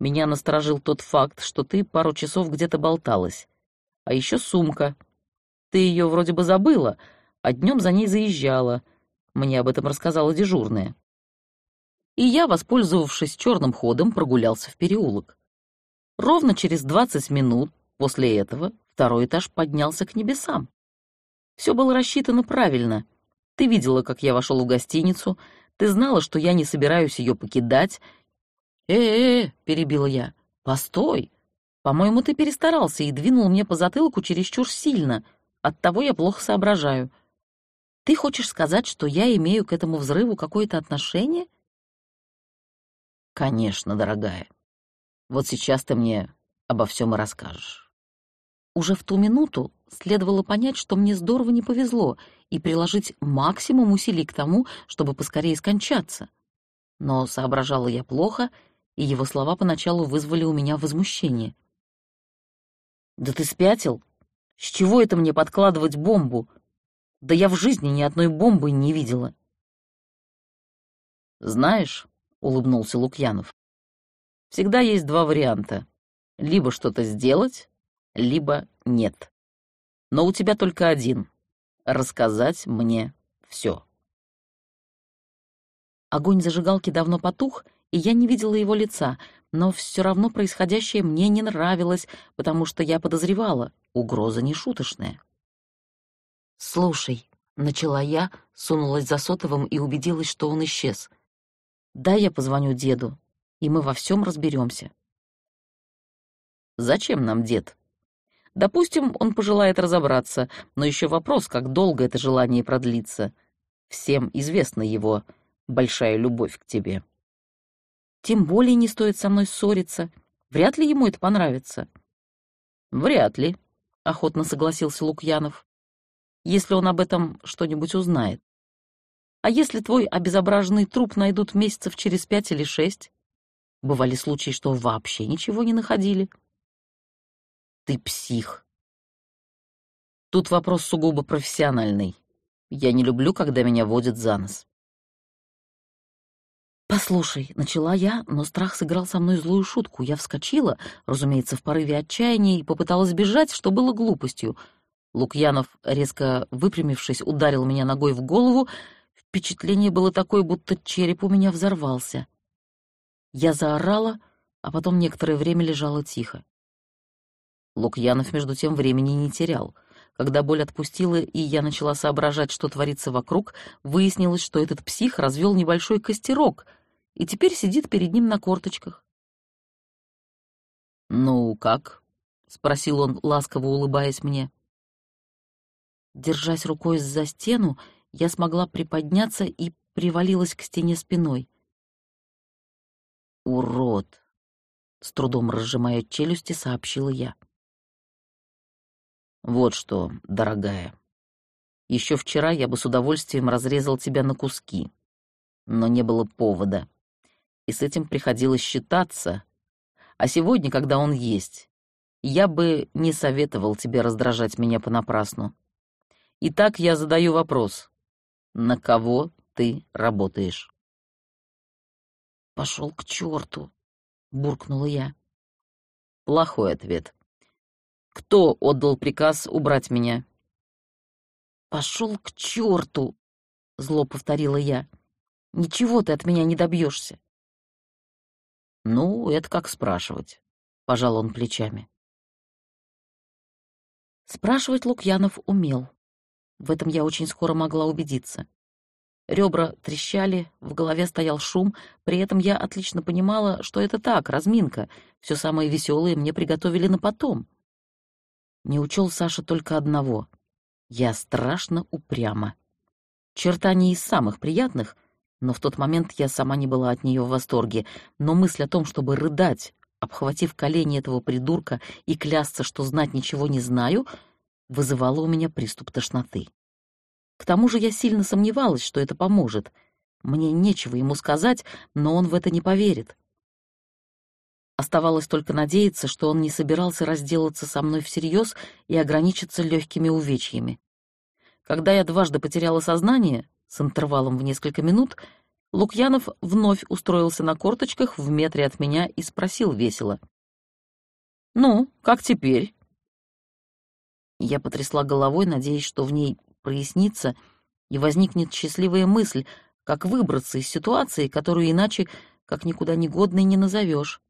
Меня насторожил тот факт, что ты пару часов где-то болталась. А еще сумка. Ты ее вроде бы забыла, а днем за ней заезжала — мне об этом рассказала дежурная. И я, воспользовавшись черным ходом, прогулялся в переулок. Ровно через двадцать минут после этого второй этаж поднялся к небесам. Все было рассчитано правильно. Ты видела, как я вошел в гостиницу, ты знала, что я не собираюсь ее покидать. «Э-э-э», — перебила я, — «постой. По-моему, ты перестарался и двинул мне по затылку чересчур сильно. Оттого я плохо соображаю. Ты хочешь сказать, что я имею к этому взрыву какое-то отношение? Конечно, дорогая. Вот сейчас ты мне обо всем и расскажешь. Уже в ту минуту следовало понять, что мне здорово не повезло, и приложить максимум усилий к тому, чтобы поскорее скончаться. Но соображала я плохо, и его слова поначалу вызвали у меня возмущение. «Да ты спятил? С чего это мне подкладывать бомбу? Да я в жизни ни одной бомбы не видела. «Знаешь», — улыбнулся Лукьянов, — «всегда есть два варианта. Либо что-то сделать, либо нет. Но у тебя только один — рассказать мне все». Огонь зажигалки давно потух, и я не видела его лица, но все равно происходящее мне не нравилось, потому что я подозревала, угроза нешуточная. «Слушай», — начала я, сунулась за сотовым и убедилась, что он исчез. Дай я позвоню деду, и мы во всем разберемся. Зачем нам дед? Допустим, он пожелает разобраться, но еще вопрос, как долго это желание продлится. Всем известна его большая любовь к тебе. Тем более не стоит со мной ссориться. Вряд ли ему это понравится. Вряд ли, — охотно согласился Лукьянов. Если он об этом что-нибудь узнает. А если твой обезображенный труп найдут месяцев через пять или шесть? Бывали случаи, что вообще ничего не находили. Ты псих. Тут вопрос сугубо профессиональный. Я не люблю, когда меня водят за нос. «Послушай», — начала я, но страх сыграл со мной злую шутку. Я вскочила, разумеется, в порыве отчаяния, и попыталась бежать, что было глупостью. Лукьянов, резко выпрямившись, ударил меня ногой в голову. Впечатление было такое, будто череп у меня взорвался. Я заорала, а потом некоторое время лежала тихо. Лукьянов, между тем, времени не терял. Когда боль отпустила, и я начала соображать, что творится вокруг, выяснилось, что этот псих развел небольшой костерок — и теперь сидит перед ним на корточках. «Ну, как?» — спросил он, ласково улыбаясь мне. Держась рукой за стену, я смогла приподняться и привалилась к стене спиной. «Урод!» — с трудом разжимая челюсти, сообщила я. «Вот что, дорогая, еще вчера я бы с удовольствием разрезал тебя на куски, но не было повода и с этим приходилось считаться. А сегодня, когда он есть, я бы не советовал тебе раздражать меня понапрасну. Итак, я задаю вопрос. На кого ты работаешь? «Пошел к черту!» — буркнула я. Плохой ответ. Кто отдал приказ убрать меня? «Пошел к черту!» — зло повторила я. «Ничего ты от меня не добьешься. «Ну, это как спрашивать», — пожал он плечами. Спрашивать Лукьянов умел. В этом я очень скоро могла убедиться. Ребра трещали, в голове стоял шум, при этом я отлично понимала, что это так, разминка, все самое веселое мне приготовили на потом. Не учел Саша только одного — я страшно упряма. Черта не из самых приятных, но в тот момент я сама не была от нее в восторге, но мысль о том, чтобы рыдать, обхватив колени этого придурка и клясться, что знать ничего не знаю, вызывала у меня приступ тошноты. К тому же я сильно сомневалась, что это поможет. Мне нечего ему сказать, но он в это не поверит. Оставалось только надеяться, что он не собирался разделаться со мной всерьез и ограничиться легкими увечьями. Когда я дважды потеряла сознание, с интервалом в несколько минут Лукьянов вновь устроился на корточках в метре от меня и спросил весело. «Ну, как теперь?» Я потрясла головой, надеясь, что в ней прояснится и возникнет счастливая мысль, как выбраться из ситуации, которую иначе как никуда не годной не назовешь.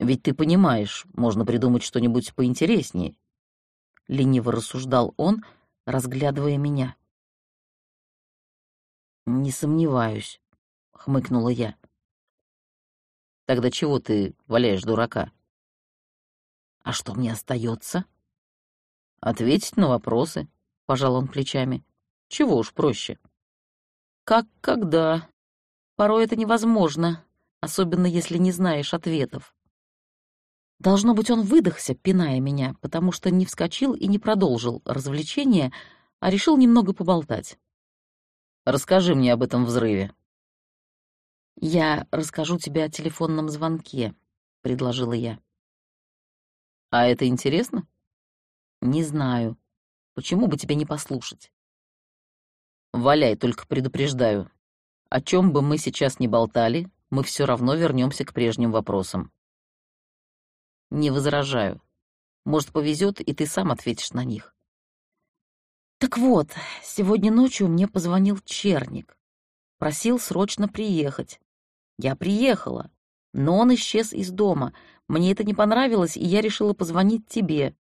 «Ведь ты понимаешь, можно придумать что-нибудь поинтереснее», — лениво рассуждал он, разглядывая меня. «Не сомневаюсь», — хмыкнула я. «Тогда чего ты валяешь дурака?» «А что мне остается?» «Ответить на вопросы», — пожал он плечами. «Чего уж проще». «Как когда? Порой это невозможно, особенно если не знаешь ответов». Должно быть, он выдохся, пиная меня, потому что не вскочил и не продолжил развлечение, а решил немного поболтать. Расскажи мне об этом взрыве». «Я расскажу тебе о телефонном звонке», — предложила я. «А это интересно?» «Не знаю. Почему бы тебе не послушать?» «Валяй, только предупреждаю. О чем бы мы сейчас ни болтали, мы все равно вернемся к прежним вопросам». «Не возражаю. Может, повезет, и ты сам ответишь на них. Так вот, сегодня ночью мне позвонил Черник. Просил срочно приехать. Я приехала, но он исчез из дома. Мне это не понравилось, и я решила позвонить тебе.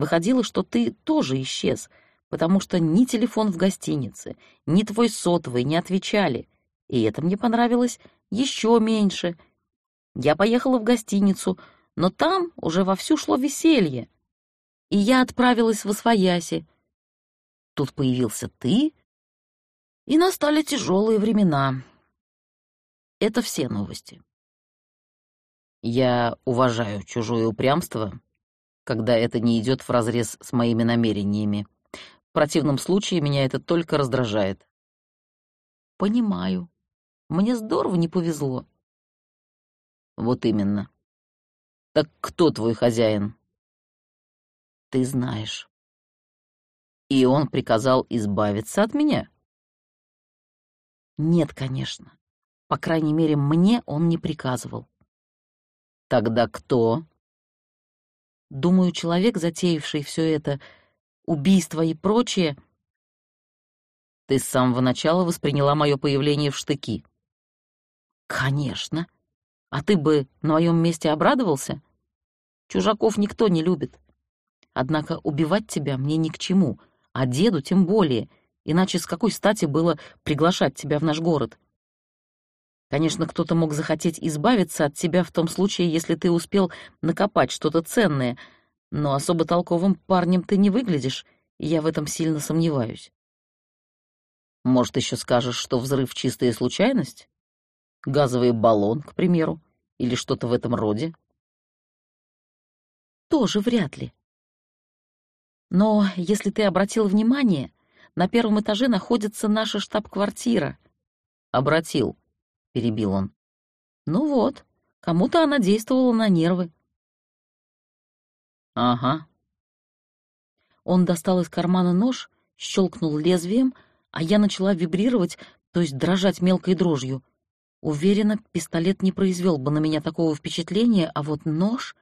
Выходило, что ты тоже исчез, потому что ни телефон в гостинице, ни твой сотовый не отвечали. И это мне понравилось еще меньше. Я поехала в гостиницу, но там уже вовсю шло веселье. И я отправилась в Освояси. Тут появился ты, и настали тяжелые времена. Это все новости. Я уважаю чужое упрямство, когда это не идет вразрез с моими намерениями. В противном случае меня это только раздражает. Понимаю. Мне здорово не повезло. Вот именно. Так кто твой хозяин? Ты знаешь. И он приказал избавиться от меня? Нет, конечно. По крайней мере, мне он не приказывал. Тогда кто? Думаю, человек, затеявший все это, убийство и прочее... Ты с самого начала восприняла мое появление в штыки. Конечно. А ты бы на моем месте обрадовался? Чужаков никто не любит. Однако убивать тебя мне ни к чему, а деду тем более, иначе с какой стати было приглашать тебя в наш город? Конечно, кто-то мог захотеть избавиться от тебя в том случае, если ты успел накопать что-то ценное, но особо толковым парнем ты не выглядишь, и я в этом сильно сомневаюсь. Может, еще скажешь, что взрыв — чистая случайность? Газовый баллон, к примеру, или что-то в этом роде? Тоже вряд ли. Но, если ты обратил внимание, на первом этаже находится наша штаб-квартира. Обратил, — перебил он. Ну вот, кому-то она действовала на нервы. Ага. Он достал из кармана нож, щелкнул лезвием — а я начала вибрировать, то есть дрожать мелкой дрожью. Уверена, пистолет не произвел бы на меня такого впечатления, а вот нож...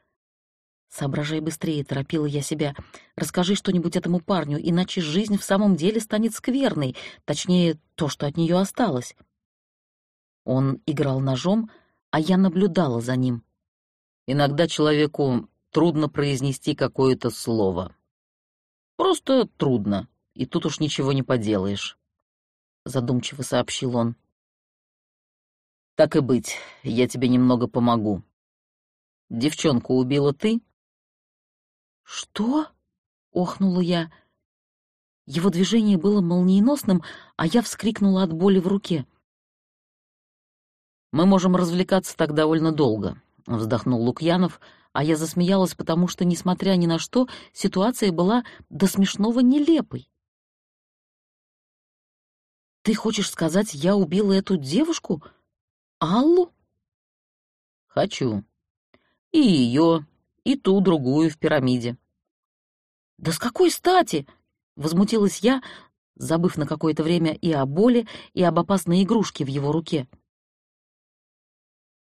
«Соображай быстрее», — торопила я себя. «Расскажи что-нибудь этому парню, иначе жизнь в самом деле станет скверной, точнее, то, что от нее осталось». Он играл ножом, а я наблюдала за ним. Иногда человеку трудно произнести какое-то слово. Просто трудно, и тут уж ничего не поделаешь задумчиво сообщил он. Так и быть, я тебе немного помогу. Девчонку убила ты? Что? охнула я. Его движение было молниеносным, а я вскрикнула от боли в руке. Мы можем развлекаться так довольно долго, вздохнул Лукьянов, а я засмеялась, потому что, несмотря ни на что, ситуация была до смешного нелепой. Ты хочешь сказать, я убила эту девушку? Аллу? Хочу. И ее, и ту другую в пирамиде. Да с какой стати? Возмутилась я, забыв на какое-то время и о боли, и об опасной игрушке в его руке.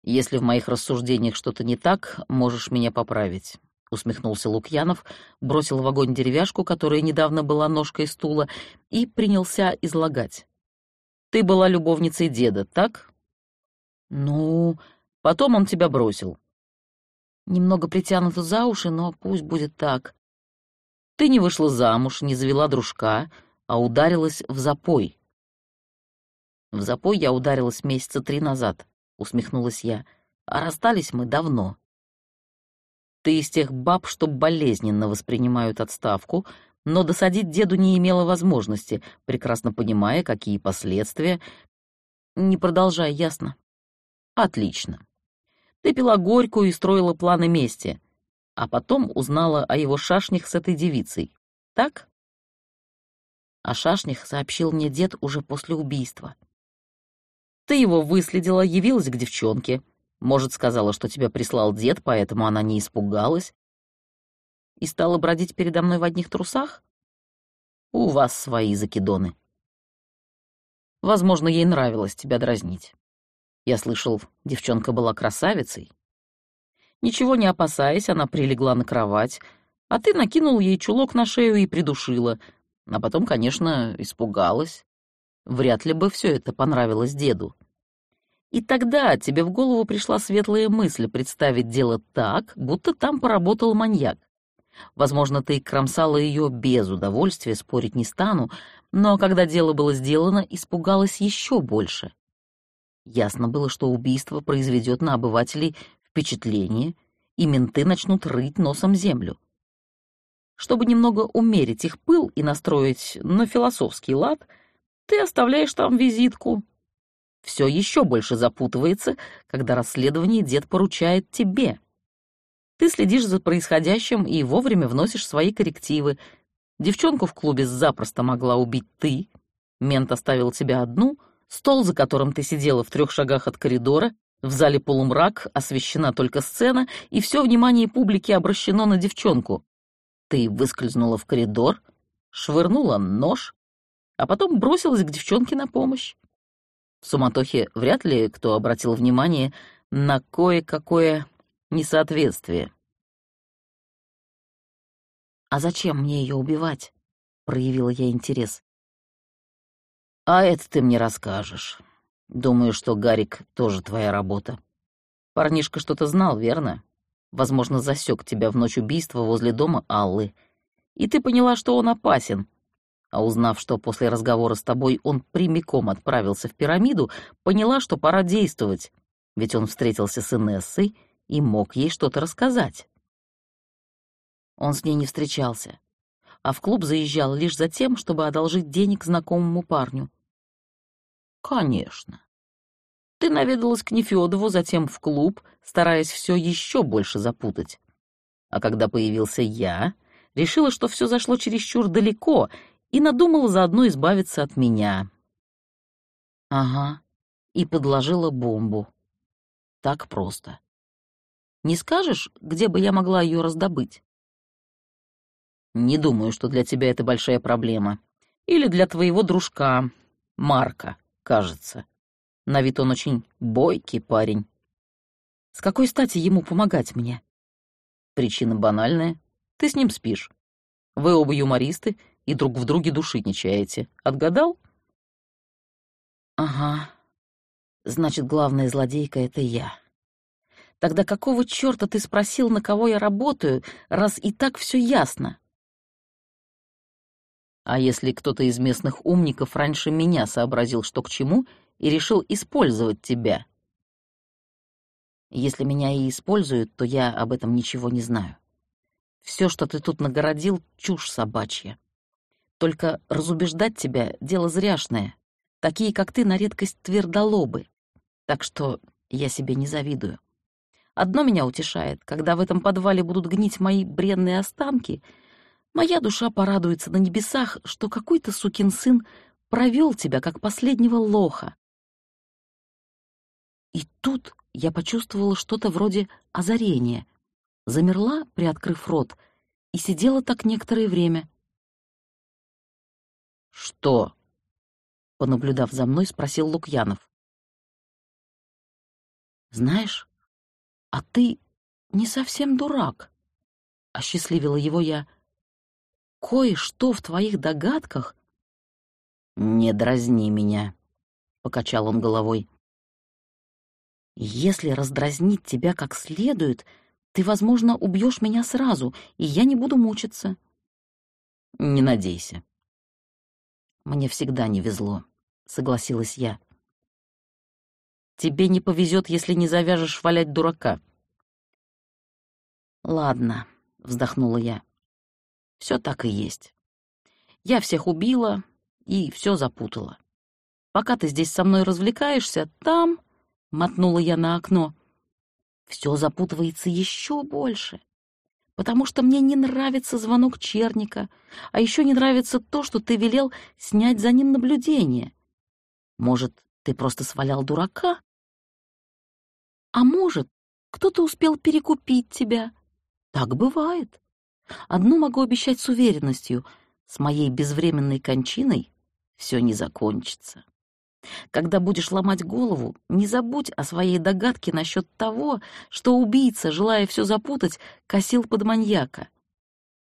«Если в моих рассуждениях что-то не так, можешь меня поправить», — усмехнулся Лукьянов, бросил в огонь деревяшку, которая недавно была ножкой стула, и принялся излагать. Ты была любовницей деда, так? Ну, потом он тебя бросил. Немного притянуто за уши, но пусть будет так. Ты не вышла замуж, не завела дружка, а ударилась в запой. В запой я ударилась месяца три назад, усмехнулась я, а расстались мы давно. Ты из тех баб, что болезненно воспринимают отставку, но досадить деду не имела возможности, прекрасно понимая, какие последствия. Не продолжай, ясно? Отлично. Ты пила горькую и строила планы мести, а потом узнала о его шашнях с этой девицей, так? О шашнях сообщил мне дед уже после убийства. Ты его выследила, явилась к девчонке. Может, сказала, что тебя прислал дед, поэтому она не испугалась, и стала бродить передо мной в одних трусах? У вас свои закидоны. Возможно, ей нравилось тебя дразнить. Я слышал, девчонка была красавицей. Ничего не опасаясь, она прилегла на кровать, а ты накинул ей чулок на шею и придушила, а потом, конечно, испугалась. Вряд ли бы все это понравилось деду. И тогда тебе в голову пришла светлая мысль представить дело так, будто там поработал маньяк. Возможно, ты кромсала ее без удовольствия, спорить не стану, но когда дело было сделано, испугалась еще больше. Ясно было, что убийство произведет на обывателей впечатление, и менты начнут рыть носом землю. Чтобы немного умерить их пыл и настроить на философский лад, ты оставляешь там визитку. Все еще больше запутывается, когда расследование дед поручает тебе. Ты следишь за происходящим и вовремя вносишь свои коррективы. Девчонку в клубе запросто могла убить ты. Мент оставил тебя одну, стол, за которым ты сидела в трех шагах от коридора, в зале полумрак, освещена только сцена, и все внимание публики обращено на девчонку. Ты выскользнула в коридор, швырнула нож, а потом бросилась к девчонке на помощь. В суматохе вряд ли кто обратил внимание на кое-какое несоответствие. «А зачем мне ее убивать?» — проявила я интерес. «А это ты мне расскажешь. Думаю, что Гарик тоже твоя работа. Парнишка что-то знал, верно? возможно, засек тебя в ночь убийства возле дома Аллы, и ты поняла, что он опасен. А узнав, что после разговора с тобой он прямиком отправился в пирамиду, поняла, что пора действовать, ведь он встретился с Инессой и мог ей что-то рассказать. Он с ней не встречался, а в клуб заезжал лишь за тем, чтобы одолжить денег знакомому парню. Конечно. Ты наведалась к Нефёдову, затем в клуб, стараясь все еще больше запутать. А когда появился я, решила, что все зашло чересчур далеко, и надумала заодно избавиться от меня. Ага, и подложила бомбу. Так просто. Не скажешь, где бы я могла ее раздобыть? Не думаю, что для тебя это большая проблема. Или для твоего дружка, Марка, кажется. На вид он очень бойкий парень. С какой стати ему помогать мне? Причина банальная. Ты с ним спишь. Вы оба юмористы и друг в друге души не чаете. Отгадал? Ага. Значит, главная злодейка — это я. Тогда какого чёрта ты спросил, на кого я работаю, раз и так все ясно? А если кто-то из местных умников раньше меня сообразил, что к чему, и решил использовать тебя. Если меня и используют, то я об этом ничего не знаю. Все, что ты тут нагородил, — чушь собачья. Только разубеждать тебя — дело зряшное. Такие, как ты, на редкость твердолобы. Так что я себе не завидую. Одно меня утешает, когда в этом подвале будут гнить мои бренные останки, моя душа порадуется на небесах, что какой-то сукин сын провел тебя, как последнего лоха, и тут я почувствовала что-то вроде озарения. Замерла, приоткрыв рот, и сидела так некоторое время. «Что?» — понаблюдав за мной, спросил Лукьянов. «Знаешь, а ты не совсем дурак», — осчастливила его я. «Кое-что в твоих догадках...» «Не дразни меня», — покачал он головой. Если раздразнить тебя как следует, ты, возможно, убьешь меня сразу, и я не буду мучиться. Не надейся. Мне всегда не везло, согласилась я. Тебе не повезет, если не завяжешь валять дурака. Ладно, вздохнула я. Все так и есть. Я всех убила и все запутала. Пока ты здесь со мной развлекаешься, там — мотнула я на окно. «Все запутывается еще больше, потому что мне не нравится звонок Черника, а еще не нравится то, что ты велел снять за ним наблюдение. Может, ты просто свалял дурака? А может, кто-то успел перекупить тебя. Так бывает. Одну могу обещать с уверенностью — с моей безвременной кончиной все не закончится. Когда будешь ломать голову, не забудь о своей догадке насчет того, что убийца, желая все запутать, косил под маньяка.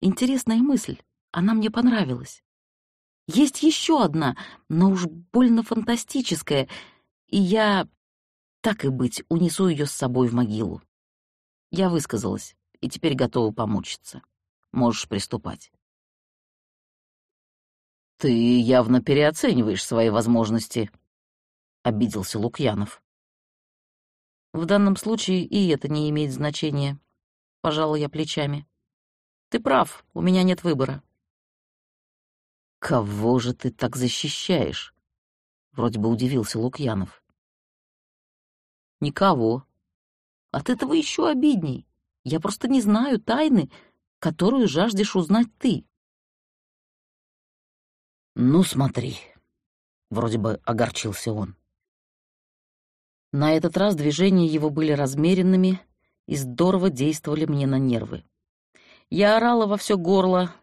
Интересная мысль, она мне понравилась. Есть еще одна, но уж больно фантастическая, и я, так и быть, унесу ее с собой в могилу. Я высказалась, и теперь готова помучиться. Можешь приступать. «Ты явно переоцениваешь свои возможности», — обиделся Лукьянов. «В данном случае и это не имеет значения», — пожала я плечами. «Ты прав, у меня нет выбора». «Кого же ты так защищаешь?» — вроде бы удивился Лукьянов. «Никого. От этого еще обидней. Я просто не знаю тайны, которую жаждешь узнать ты». «Ну, смотри», — вроде бы огорчился он. На этот раз движения его были размеренными и здорово действовали мне на нервы. Я орала во все горло,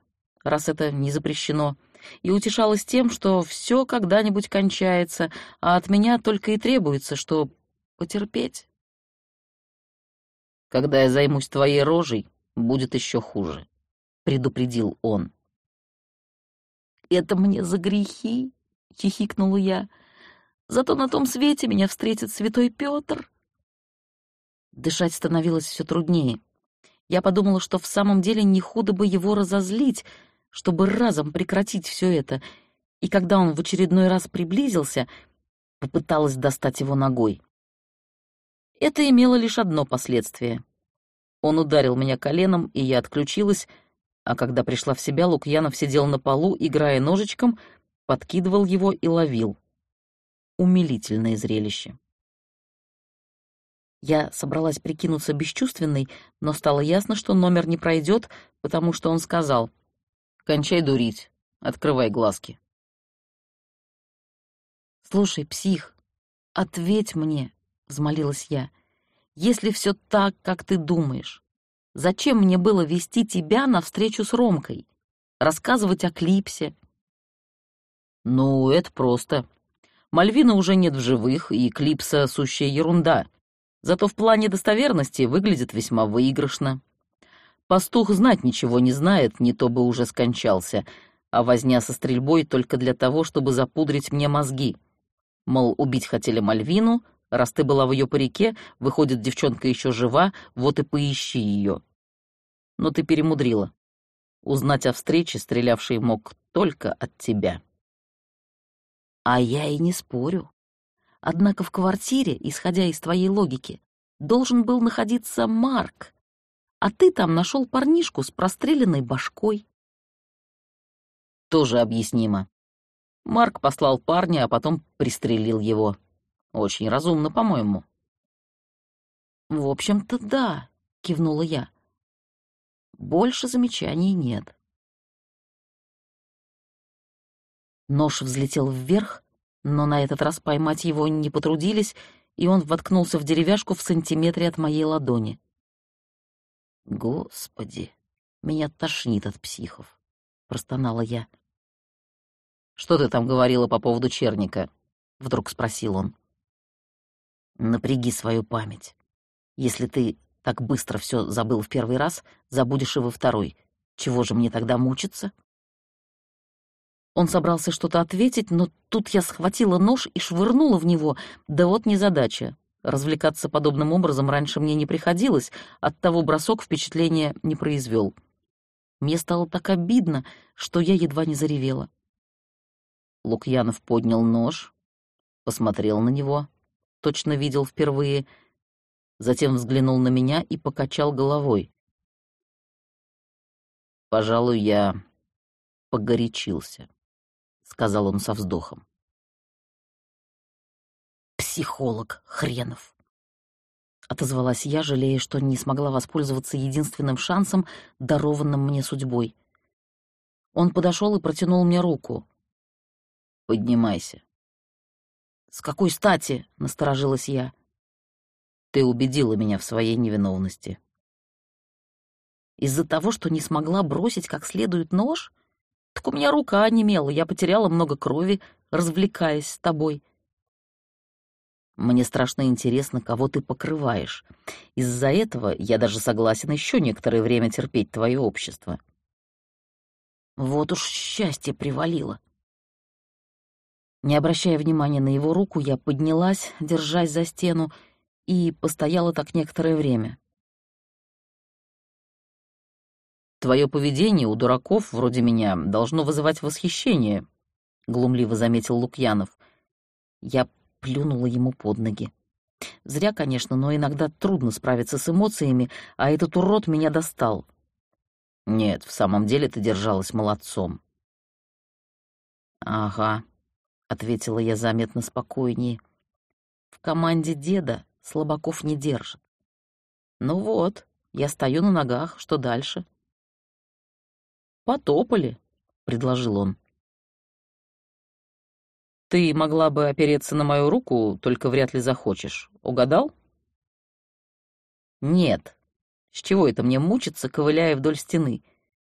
раз это не запрещено, и утешалась тем, что все когда-нибудь кончается, а от меня только и требуется, что потерпеть. «Когда я займусь твоей рожей, будет еще хуже», — предупредил он. «Это мне за грехи?» — хихикнула я. Зато на том свете меня встретит святой Петр. Дышать становилось все труднее. Я подумала, что в самом деле не худо бы его разозлить, чтобы разом прекратить все это, и когда он в очередной раз приблизился, попыталась достать его ногой. Это имело лишь одно последствие. Он ударил меня коленом, и я отключилась, а когда пришла в себя, Лукьянов сидел на полу, играя ножичком, подкидывал его и ловил умилительное зрелище. Я собралась прикинуться бесчувственной, но стало ясно, что номер не пройдет, потому что он сказал «Кончай дурить, открывай глазки». «Слушай, псих, ответь мне», — взмолилась я, — «если все так, как ты думаешь, зачем мне было вести тебя на встречу с Ромкой, рассказывать о Клипсе?» «Ну, это просто», Мальвина уже нет в живых, и Клипса — сущая ерунда. Зато в плане достоверности выглядит весьма выигрышно. Пастух знать ничего не знает, не то бы уже скончался, а возня со стрельбой только для того, чтобы запудрить мне мозги. Мол, убить хотели Мальвину, раз ты была в ее парике, выходит, девчонка еще жива, вот и поищи ее. Но ты перемудрила. Узнать о встрече стрелявший мог только от тебя. А я и не спорю. Однако в квартире, исходя из твоей логики, должен был находиться Марк, а ты там нашел парнишку с простреленной башкой. Тоже объяснимо. Марк послал парня, а потом пристрелил его. Очень разумно, по-моему. «В общем-то, да», — кивнула я. «Больше замечаний нет». Нож взлетел вверх, но на этот раз поймать его не потрудились, и он воткнулся в деревяшку в сантиметре от моей ладони. «Господи, меня тошнит от психов», — простонала я. «Что ты там говорила по поводу черника?» — вдруг спросил он. «Напряги свою память. Если ты так быстро все забыл в первый раз, забудешь и во второй. Чего же мне тогда мучиться?» Он собрался что-то ответить, но тут я схватила нож и швырнула в него. Да вот незадача. Развлекаться подобным образом раньше мне не приходилось, оттого бросок впечатления не произвел. Мне стало так обидно, что я едва не заревела. Лукьянов поднял нож, посмотрел на него, точно видел впервые, затем взглянул на меня и покачал головой. Пожалуй, я погорячился. — сказал он со вздохом. «Психолог хренов!» Отозвалась я, жалея, что не смогла воспользоваться единственным шансом, дарованным мне судьбой. Он подошел и протянул мне руку. «Поднимайся». «С какой стати?» — насторожилась я. «Ты убедила меня в своей невиновности». «Из-за того, что не смогла бросить как следует нож?» Так у меня рука онемела, я потеряла много крови, развлекаясь с тобой. Мне страшно интересно, кого ты покрываешь. Из-за этого я даже согласен еще некоторое время терпеть твое общество. Вот уж счастье привалило. Не обращая внимания на его руку, я поднялась, держась за стену, и постояла так некоторое время. Твое поведение у дураков вроде меня должно вызывать восхищение», — глумливо заметил Лукьянов. Я плюнула ему под ноги. Зря, конечно, но иногда трудно справиться с эмоциями, а этот урод меня достал. Нет, в самом деле ты держалась молодцом. Ага, — ответила я заметно спокойнее. В команде деда слабаков не держат. Ну вот, я стою на ногах, что дальше? Потопали, — предложил он. Ты могла бы опереться на мою руку, только вряд ли захочешь. Угадал? Нет. С чего это мне мучиться, ковыляя вдоль стены?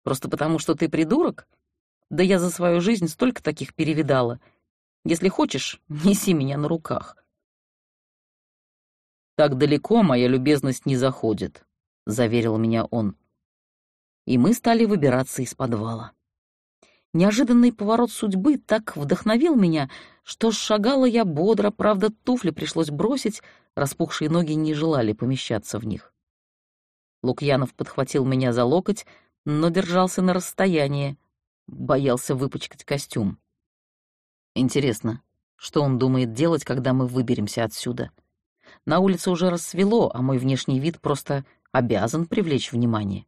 Просто потому, что ты придурок? Да я за свою жизнь столько таких перевидала. Если хочешь, неси меня на руках. Так далеко моя любезность не заходит, заверил меня он. И мы стали выбираться из подвала. Неожиданный поворот судьбы так вдохновил меня, что шагала я бодро, правда, туфли пришлось бросить, распухшие ноги не желали помещаться в них. Лукьянов подхватил меня за локоть, но держался на расстоянии, боялся выпачкать костюм. Интересно, что он думает делать, когда мы выберемся отсюда? На улице уже рассвело, а мой внешний вид просто обязан привлечь внимание.